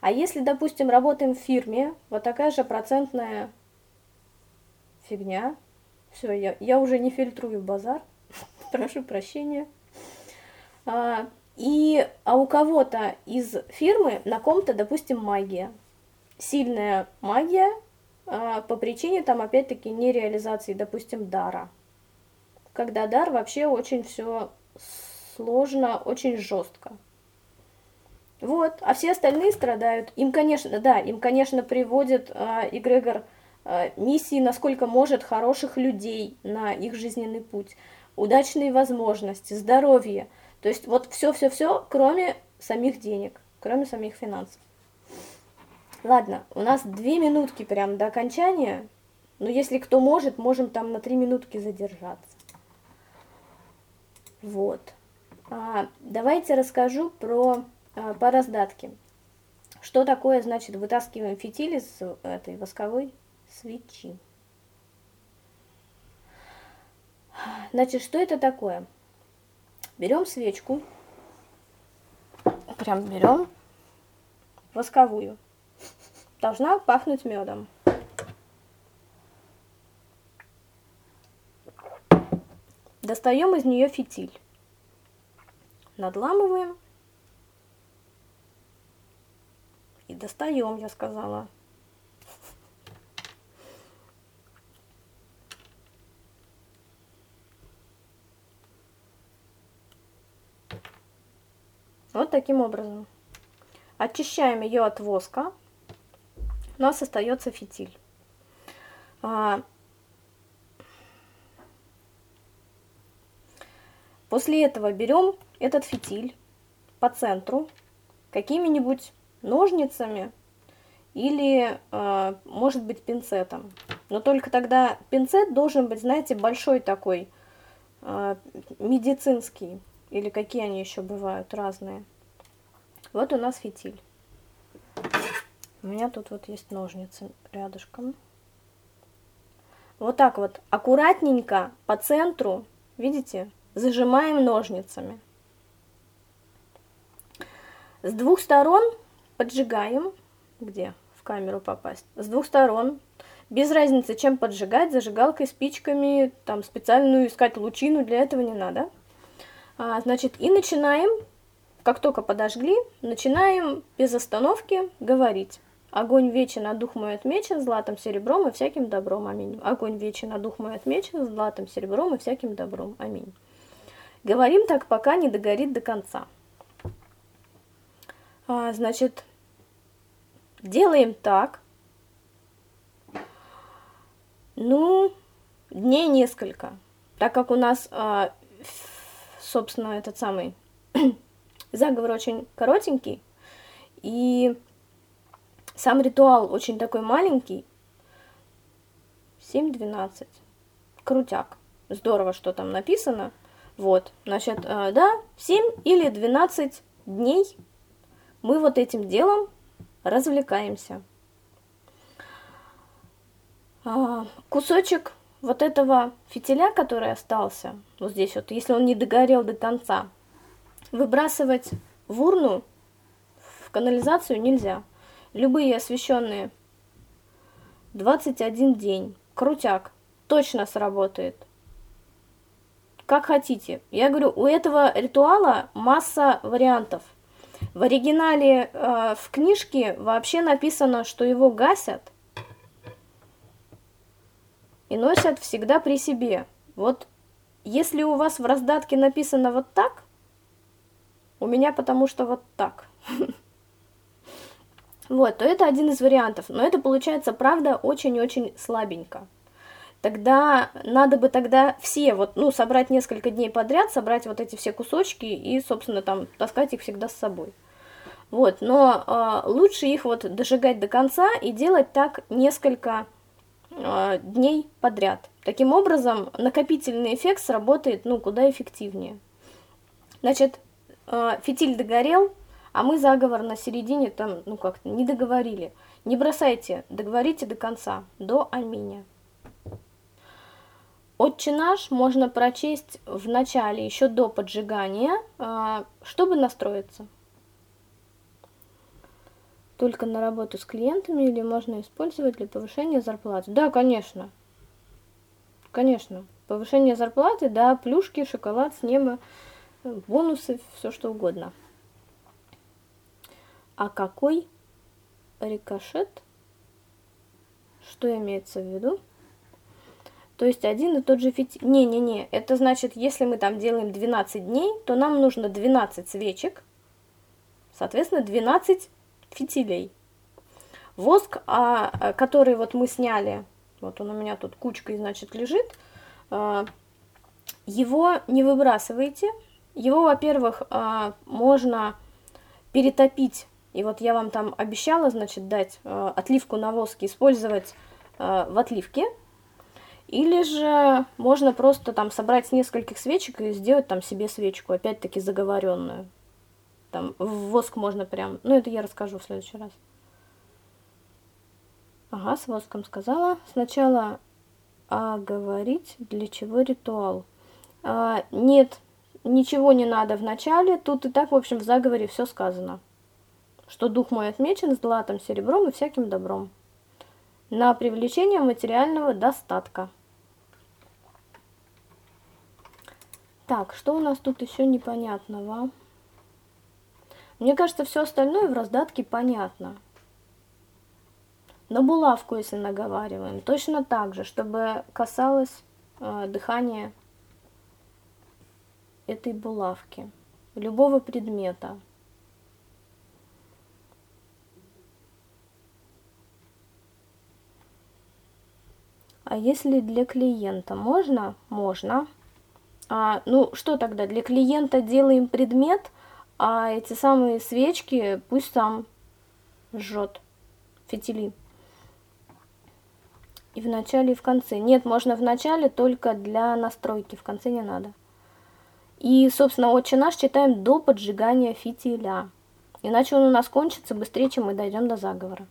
А если, допустим, работаем в фирме, вот такая же процентная фигня. Все, я, я уже не фильтрую базар, прошу прощения. А, и, а у кого-то из фирмы на ком-то, допустим, магия. Сильная магия по причине, там, опять-таки, нереализации, допустим, дара. Когда дар вообще очень все сложно, очень жестко. Вот, а все остальные страдают. Им, конечно, да, им, конечно, приводит э, эгрегор э, миссии, насколько может, хороших людей на их жизненный путь, удачные возможности, здоровье. То есть вот все-все-все, кроме самих денег, кроме самих финансов. Ладно, у нас две минутки прям до окончания. Но если кто может, можем там на три минутки задержаться. Вот. А, давайте расскажу про а, по раздатке. Что такое, значит, вытаскиваем фитиль из этой восковой свечи. Значит, что это такое? Берем свечку, прям берем восковую. Должна пахнуть медом. Достаем из нее фитиль надламываем и достаем, я сказала. Вот таким образом. Очищаем ее от воска. У нас остается фитиль. А, после этого берем этот фитиль по центру какими-нибудь ножницами или, э, может быть, пинцетом. Но только тогда пинцет должен быть, знаете, большой такой, э, медицинский, или какие они еще бывают, разные. Вот у нас фитиль. У меня тут вот есть ножницы рядышком. Вот так вот, аккуратненько по центру, видите, зажимаем ножницами. С двух сторон поджигаем, где? В камеру попасть. С двух сторон. Без разницы, чем поджигать, зажигалкой, спичками, там специальную искать лучину, для этого не надо. А, значит, и начинаем, как только подожгли, начинаем без остановки говорить. Огонь вечен, а дух мой отмечен златом, серебром и всяким добром. Аминь. Огонь вечен, а дух мой отмечен златом, серебром и всяким добром. Аминь. Говорим так, пока не догорит до конца. А, значит, делаем так. Ну, дней несколько. Так как у нас, а, собственно, этот самый заговор очень коротенький, и сам ритуал очень такой маленький. 7-12. Крутяк. Здорово, что там написано. Вот, значит, э, да, 7 или 12 дней мы вот этим делом развлекаемся. А, кусочек вот этого фитиля, который остался, вот здесь вот, если он не догорел до конца, выбрасывать в урну, в канализацию нельзя любые освещенные. 21 день. Крутяк. Точно сработает. Как хотите. Я говорю, у этого ритуала масса вариантов. В оригинале э, в книжке вообще написано, что его гасят и носят всегда при себе. Вот если у вас в раздатке написано вот так, у меня потому что вот так. Вот, то это один из вариантов, но это получается, правда, очень-очень слабенько. Тогда надо бы тогда все, вот, ну, собрать несколько дней подряд, собрать вот эти все кусочки и, собственно, там, таскать их всегда с собой. Вот, но э, лучше их вот дожигать до конца и делать так несколько э, дней подряд. Таким образом, накопительный эффект сработает, ну, куда эффективнее. Значит, э, фитиль догорел, а мы заговор на середине там, ну как-то не договорили. Не бросайте, договорите до конца, до аминя. Отче наш можно прочесть в начале, еще до поджигания, а, чтобы настроиться. Только на работу с клиентами или можно использовать для повышения зарплаты? Да, конечно. Конечно. Повышение зарплаты, да, плюшки, шоколад с неба, бонусы, все что угодно. А какой рикошет? Что имеется в виду? То есть один и тот же фитиль. Не-не-не, это значит, если мы там делаем 12 дней, то нам нужно 12 свечек, соответственно, 12 фитилей. Воск, а, а, который вот мы сняли, вот он у меня тут кучкой, значит, лежит, а, его не выбрасывайте. Его, во-первых, а, можно перетопить и вот я вам там обещала, значит, дать э, отливку на воске, использовать э, в отливке. Или же можно просто там собрать с нескольких свечек и сделать там себе свечку, опять-таки заговоренную. Там в воск можно прям, ну это я расскажу в следующий раз. Ага, с воском сказала. Сначала а говорить, для чего ритуал. А, нет, ничего не надо в начале, тут и так, в общем, в заговоре все сказано что дух мой отмечен златом, серебром и всяким добром, на привлечение материального достатка. Так, что у нас тут еще непонятного? Мне кажется, все остальное в раздатке понятно. На булавку, если наговариваем, точно так же, чтобы касалось э, дыхания этой булавки, любого предмета. А если для клиента можно? Можно. А, ну, что тогда? Для клиента делаем предмет, а эти самые свечки пусть сам жжет фитили. И в начале, и в конце. Нет, можно в начале только для настройки, в конце не надо. И, собственно, отче наш читаем до поджигания фитиля. Иначе он у нас кончится быстрее, чем мы дойдем до заговора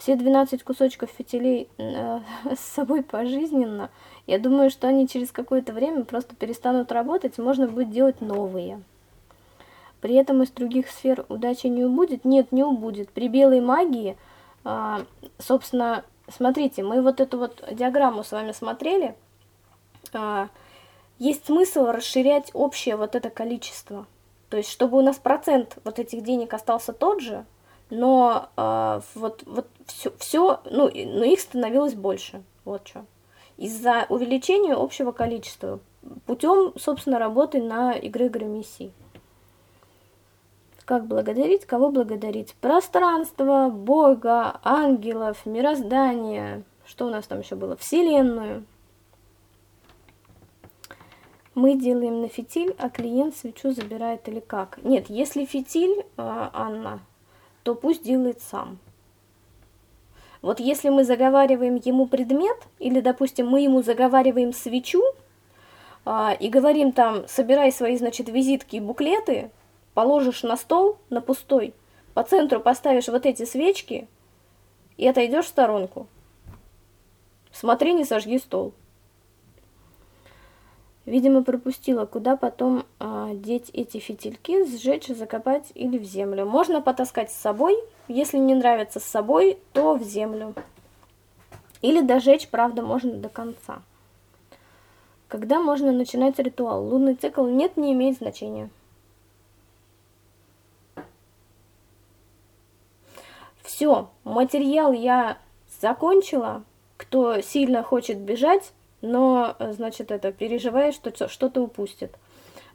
все 12 кусочков фитилей э, с собой пожизненно, я думаю, что они через какое-то время просто перестанут работать, можно будет делать новые. При этом из других сфер удачи не убудет? Нет, не убудет. При белой магии А, собственно, смотрите, мы вот эту вот диаграмму с вами смотрели. А, есть смысл расширять общее вот это количество. То есть, чтобы у нас процент вот этих денег остался тот же, но э, вот, вот все, все ну, но их становилось больше. Вот что. Из-за увеличения общего количества путем, собственно, работы на эгрегоре миссий. Как благодарить? Кого благодарить? Пространство, Бога, ангелов, мироздание. Что у нас там еще было? Вселенную. Мы делаем на фитиль, а клиент свечу забирает или как? Нет, если фитиль, а, Анна, то пусть делает сам. Вот если мы заговариваем ему предмет, или, допустим, мы ему заговариваем свечу, а, и говорим там, собирай свои, значит, визитки и буклеты, положишь на стол, на пустой, по центру поставишь вот эти свечки и отойдешь в сторонку. Смотри, не сожги стол. Видимо, пропустила, куда потом а, деть эти фитильки, сжечь, закопать или в землю. Можно потаскать с собой, если не нравится с собой, то в землю. Или дожечь, правда, можно до конца. Когда можно начинать ритуал? Лунный цикл нет, не имеет значения. Все, материал я закончила. Кто сильно хочет бежать, но, значит, это переживает, что что-то упустит.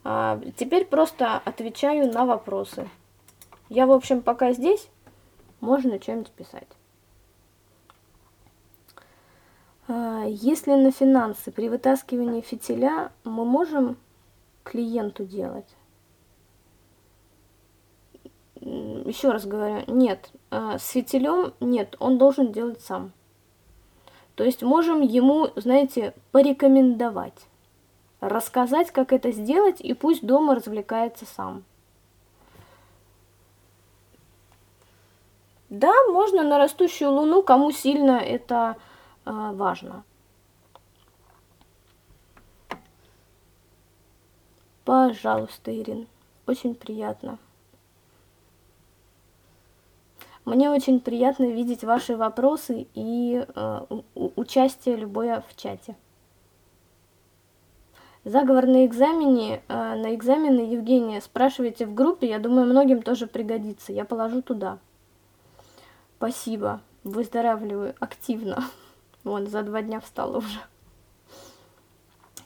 А, теперь просто отвечаю на вопросы. Я, в общем, пока здесь, можно чем-нибудь писать. А, если на финансы при вытаскивании фитиля мы можем клиенту делать? еще раз говорю, нет, а, с фитилем нет, он должен делать сам. То есть можем ему, знаете, порекомендовать, рассказать, как это сделать, и пусть дома развлекается сам. Да, можно на растущую луну, кому сильно это э, важно. Пожалуйста, Ирин, очень приятно. Мне очень приятно видеть ваши вопросы и э, участие любое в чате. Заговор на экзамене, э, на экзамены, Евгения, спрашивайте в группе, я думаю, многим тоже пригодится. Я положу туда. Спасибо, выздоравливаю активно. Вон, за два дня встала уже.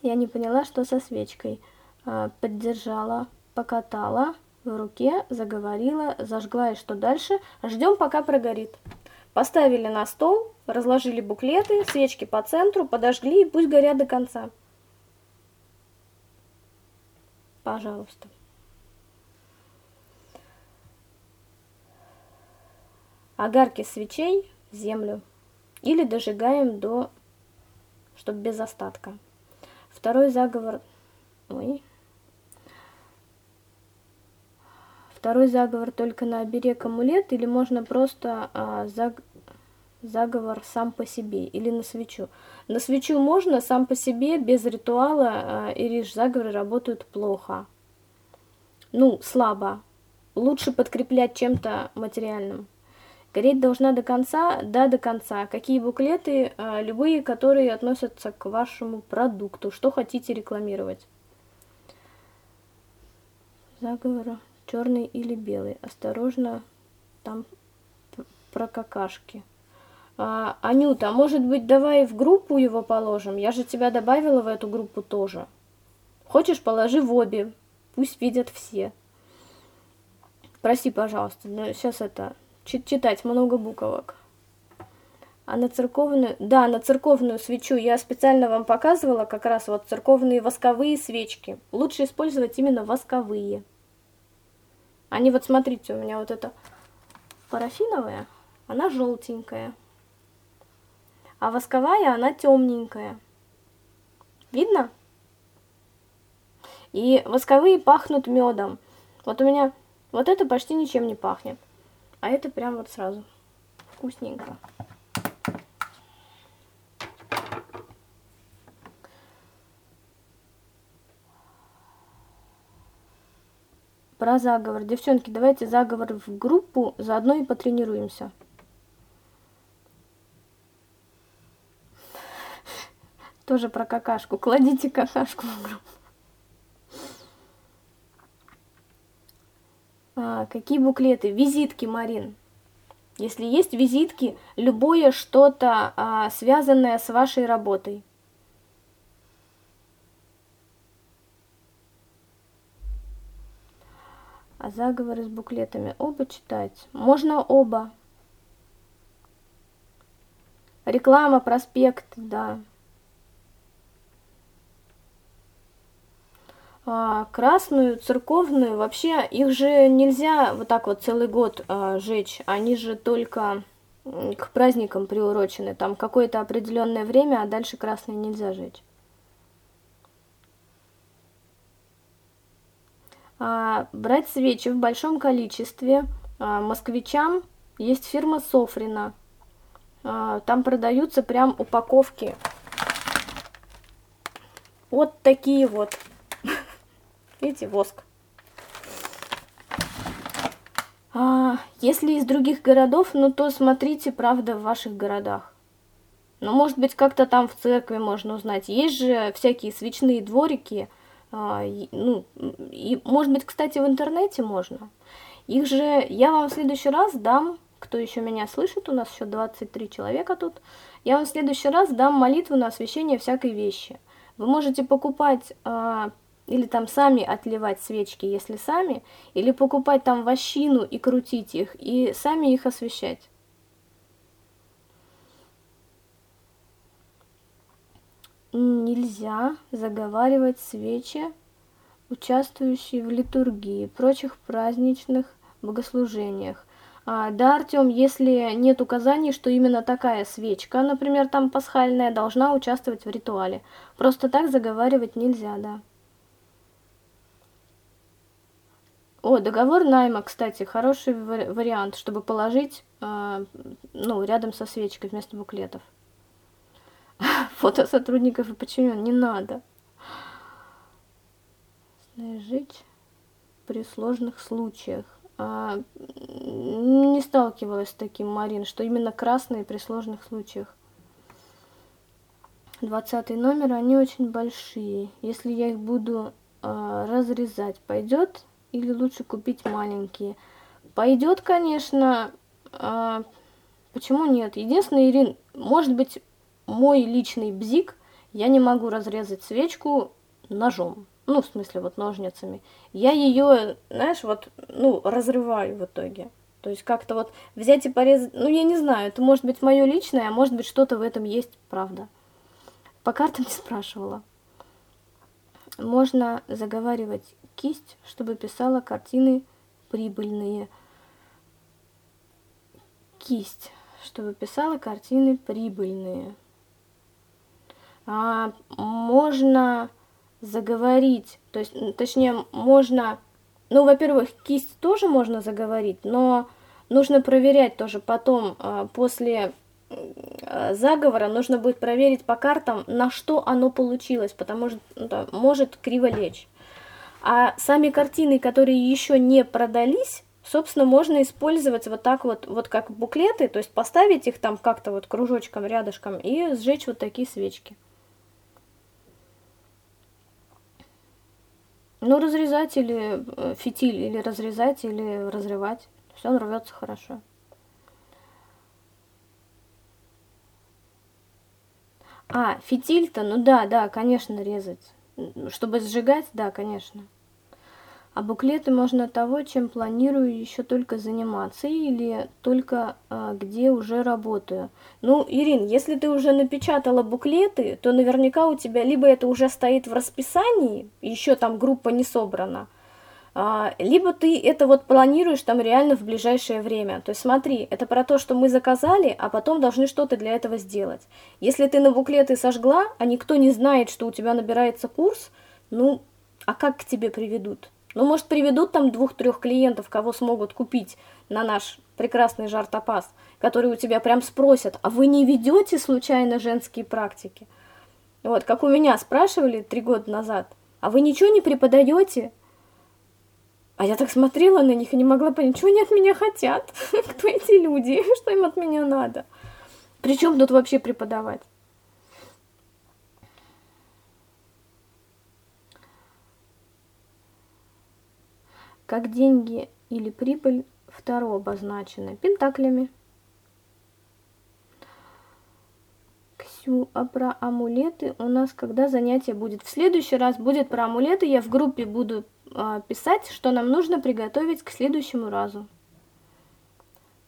Я не поняла, что со свечкой. Э, поддержала, покатала в руке, заговорила, зажгла и что дальше? Ждем, пока прогорит. Поставили на стол, разложили буклеты, свечки по центру, подожгли и пусть горят до конца. Пожалуйста. Огарки свечей в землю. Или дожигаем до, чтобы без остатка. Второй заговор... Ой, Второй заговор только на оберег амулет или можно просто а, заг... заговор сам по себе или на свечу. На свечу можно сам по себе, без ритуала, а, и лишь заговоры работают плохо. Ну, слабо. Лучше подкреплять чем-то материальным. Гореть должна до конца, да, до конца. Какие буклеты? А, любые, которые относятся к вашему продукту. Что хотите рекламировать? Заговора черный или белый. Осторожно, там про какашки. А, Анюта, а может быть, давай в группу его положим? Я же тебя добавила в эту группу тоже. Хочешь, положи в обе. Пусть видят все. Прости, пожалуйста, но сейчас это, читать много буквок. А на церковную, да, на церковную свечу я специально вам показывала как раз вот церковные восковые свечки. Лучше использовать именно восковые. Они вот смотрите, у меня вот эта парафиновая, она желтенькая. А восковая, она темненькая. Видно? И восковые пахнут медом. Вот у меня вот это почти ничем не пахнет. А это прям вот сразу вкусненько. про заговор. Девчонки, давайте заговор в группу, заодно и потренируемся. Тоже про какашку. Кладите какашку в группу. А, какие буклеты? Визитки, Марин. Если есть визитки, любое что-то а, связанное с вашей работой. А заговоры с буклетами оба читать? Можно оба. Реклама, проспект, да. А, красную, церковную, вообще их же нельзя вот так вот целый год а, жечь, они же только к праздникам приурочены, там какое-то определенное время, а дальше красные нельзя жечь. Брать свечи в большом количестве а, москвичам есть фирма Софрина. А, там продаются прям упаковки. Вот такие вот. Видите, воск. А, если из других городов, ну то смотрите, правда, в ваших городах. Ну, может быть, как-то там в церкви можно узнать. Есть же всякие свечные дворики. А, ну, и, может быть, кстати, в интернете можно. Их же я вам в следующий раз дам, кто еще меня слышит, у нас еще 23 человека тут, я вам в следующий раз дам молитву на освящение всякой вещи. Вы можете покупать а, или там сами отливать свечки, если сами, или покупать там вощину и крутить их, и сами их освещать. Нельзя заговаривать свечи, участвующие в литургии, прочих праздничных богослужениях. А, да, Артем, если нет указаний, что именно такая свечка, например, там пасхальная, должна участвовать в ритуале. Просто так заговаривать нельзя, да. О, договор найма, кстати, хороший вариант, чтобы положить, э, ну, рядом со свечкой вместо буклетов. Фото сотрудников и подчинен не надо. Жить при сложных случаях. А, не сталкивалась с таким, Марин, что именно красные при сложных случаях. Двадцатый номер, они очень большие. Если я их буду а, разрезать, пойдет? или лучше купить маленькие? Пойдет, конечно. А, почему нет? Единственное, Ирин, может быть, мой личный бзик, я не могу разрезать свечку ножом. Ну, в смысле, вот ножницами. Я ее, знаешь, вот, ну, разрываю в итоге. То есть как-то вот взять и порезать, ну, я не знаю, это может быть мое личное, а может быть что-то в этом есть, правда. По картам не спрашивала. Можно заговаривать кисть, чтобы писала картины прибыльные. Кисть, чтобы писала картины прибыльные. А, можно заговорить, то есть, точнее, можно, ну, во-первых, кисть тоже можно заговорить, но нужно проверять тоже потом, а, после а, заговора, нужно будет проверить по картам, на что оно получилось, потому что ну, да, может криво лечь. А сами картины, которые еще не продались, собственно, можно использовать вот так вот, вот как буклеты, то есть поставить их там как-то вот кружочком рядышком и сжечь вот такие свечки. Ну, разрезать или э, фитиль, или разрезать, или разрывать. Все рвется хорошо. А, фитиль-то, ну да, да, конечно, резать. Чтобы сжигать, да, конечно. А буклеты можно того, чем планирую еще только заниматься или только а, где уже работаю. Ну, Ирин, если ты уже напечатала буклеты, то наверняка у тебя либо это уже стоит в расписании, еще там группа не собрана, а, либо ты это вот планируешь там реально в ближайшее время. То есть смотри, это про то, что мы заказали, а потом должны что-то для этого сделать. Если ты на буклеты сожгла, а никто не знает, что у тебя набирается курс, ну, а как к тебе приведут? Ну, может, приведут там двух-трех клиентов, кого смогут купить на наш прекрасный жар-топаз, которые у тебя прям спросят, а вы не ведете случайно женские практики? Вот, как у меня спрашивали три года назад, а вы ничего не преподаете? А я так смотрела на них и не могла понять, что они от меня хотят, кто эти люди, что им от меня надо. Причем тут вообще преподавать? Как деньги или прибыль второе обозначены пентаклями. Ксю, а про амулеты у нас когда занятие будет? В следующий раз будет про амулеты. Я в группе буду э, писать, что нам нужно приготовить к следующему разу.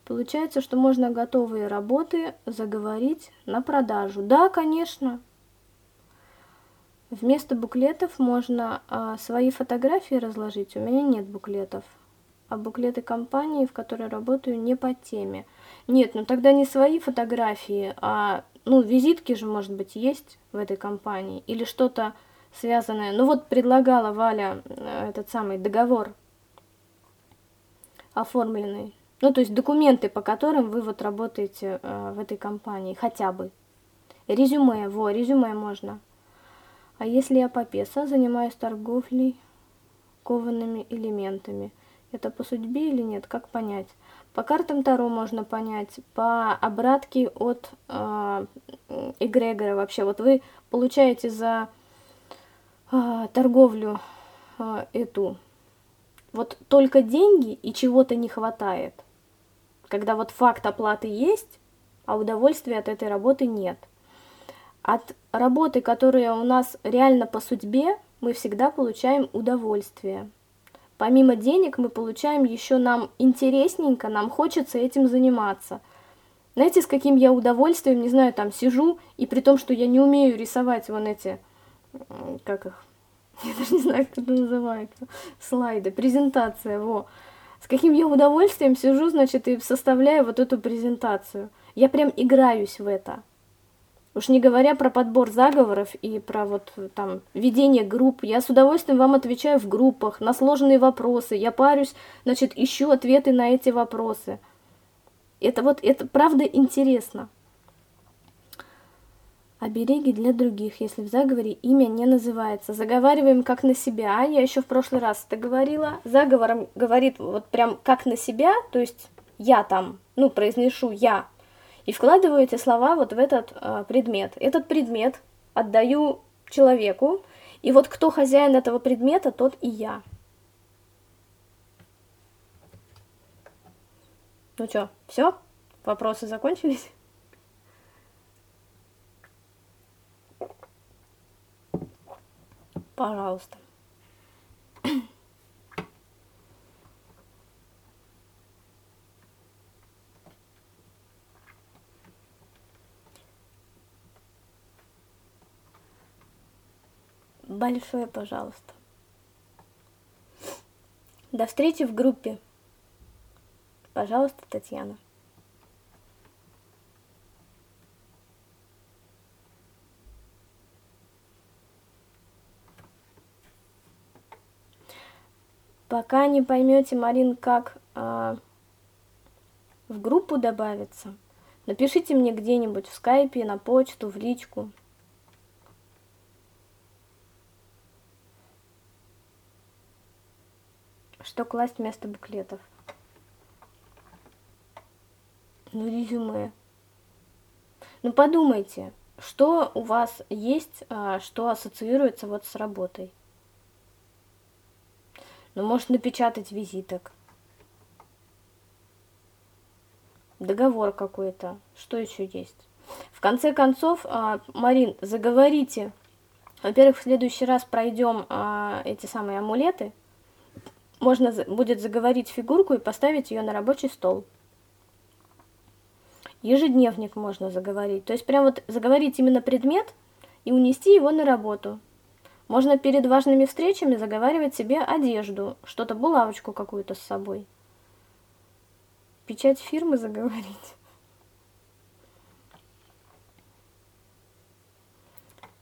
Получается, что можно готовые работы заговорить на продажу. Да, конечно. Вместо буклетов можно а, свои фотографии разложить. У меня нет буклетов. А буклеты компании, в которой работаю, не по теме. Нет, ну тогда не свои фотографии, а ну визитки же, может быть, есть в этой компании. Или что-то связанное. Ну вот предлагала Валя э, этот самый договор оформленный. Ну, то есть документы, по которым вы вот работаете э, в этой компании, хотя бы. Резюме, во, резюме можно. А если я по песо занимаюсь торговлей коваными элементами, это по судьбе или нет, как понять? По картам Таро можно понять, по обратке от э, эгрегора вообще. Вот вы получаете за э, торговлю э, эту вот только деньги и чего-то не хватает. Когда вот факт оплаты есть, а удовольствия от этой работы нет. От работы, которая у нас реально по судьбе, мы всегда получаем удовольствие. Помимо денег мы получаем еще нам интересненько, нам хочется этим заниматься. Знаете, с каким я удовольствием, не знаю, там сижу, и при том, что я не умею рисовать вон эти, как их, я даже не знаю, как это называется, слайды, презентация, во. С каким я удовольствием сижу, значит, и составляю вот эту презентацию. Я прям играюсь в это. Уж не говоря про подбор заговоров и про вот там ведение групп, я с удовольствием вам отвечаю в группах на сложные вопросы. Я парюсь, значит, ищу ответы на эти вопросы. Это вот, это правда интересно. Обереги для других, если в заговоре имя не называется. Заговариваем как на себя. Я еще в прошлый раз это говорила. Заговором говорит вот прям как на себя, то есть я там, ну, произношу я и вкладываю эти слова вот в этот э, предмет. Этот предмет отдаю человеку, и вот кто хозяин этого предмета, тот и я. Ну что, все? Вопросы закончились? Пожалуйста. Большое пожалуйста. До встречи в группе. Пожалуйста, Татьяна. Пока не поймете, Марин, как а, в группу добавиться, напишите мне где-нибудь в скайпе, на почту, в личку. Что класть вместо буклетов? Ну, резюме. Ну, подумайте, что у вас есть, а, что ассоциируется вот с работой. Ну, может напечатать визиток. Договор какой-то. Что еще есть? В конце концов, а, Марин, заговорите. Во-первых, в следующий раз пройдем а, эти самые амулеты можно будет заговорить фигурку и поставить ее на рабочий стол. Ежедневник можно заговорить. То есть прям вот заговорить именно предмет и унести его на работу. Можно перед важными встречами заговаривать себе одежду, что-то, булавочку какую-то с собой. Печать фирмы заговорить.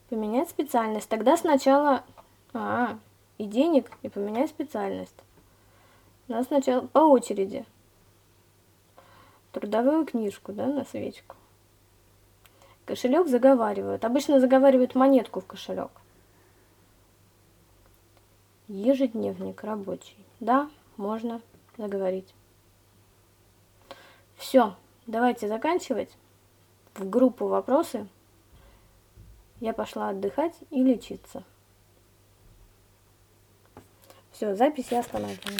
Поменять специальность. Тогда сначала... А, и денег, и поменять специальность. Надо сначала по очереди. Трудовую книжку, да, на свечку. Кошелек заговаривают. Обычно заговаривают монетку в кошелек. Ежедневник рабочий. Да, можно заговорить. Все, давайте заканчивать. В группу вопросы. Я пошла отдыхать и лечиться. Все, запись я останавливаю.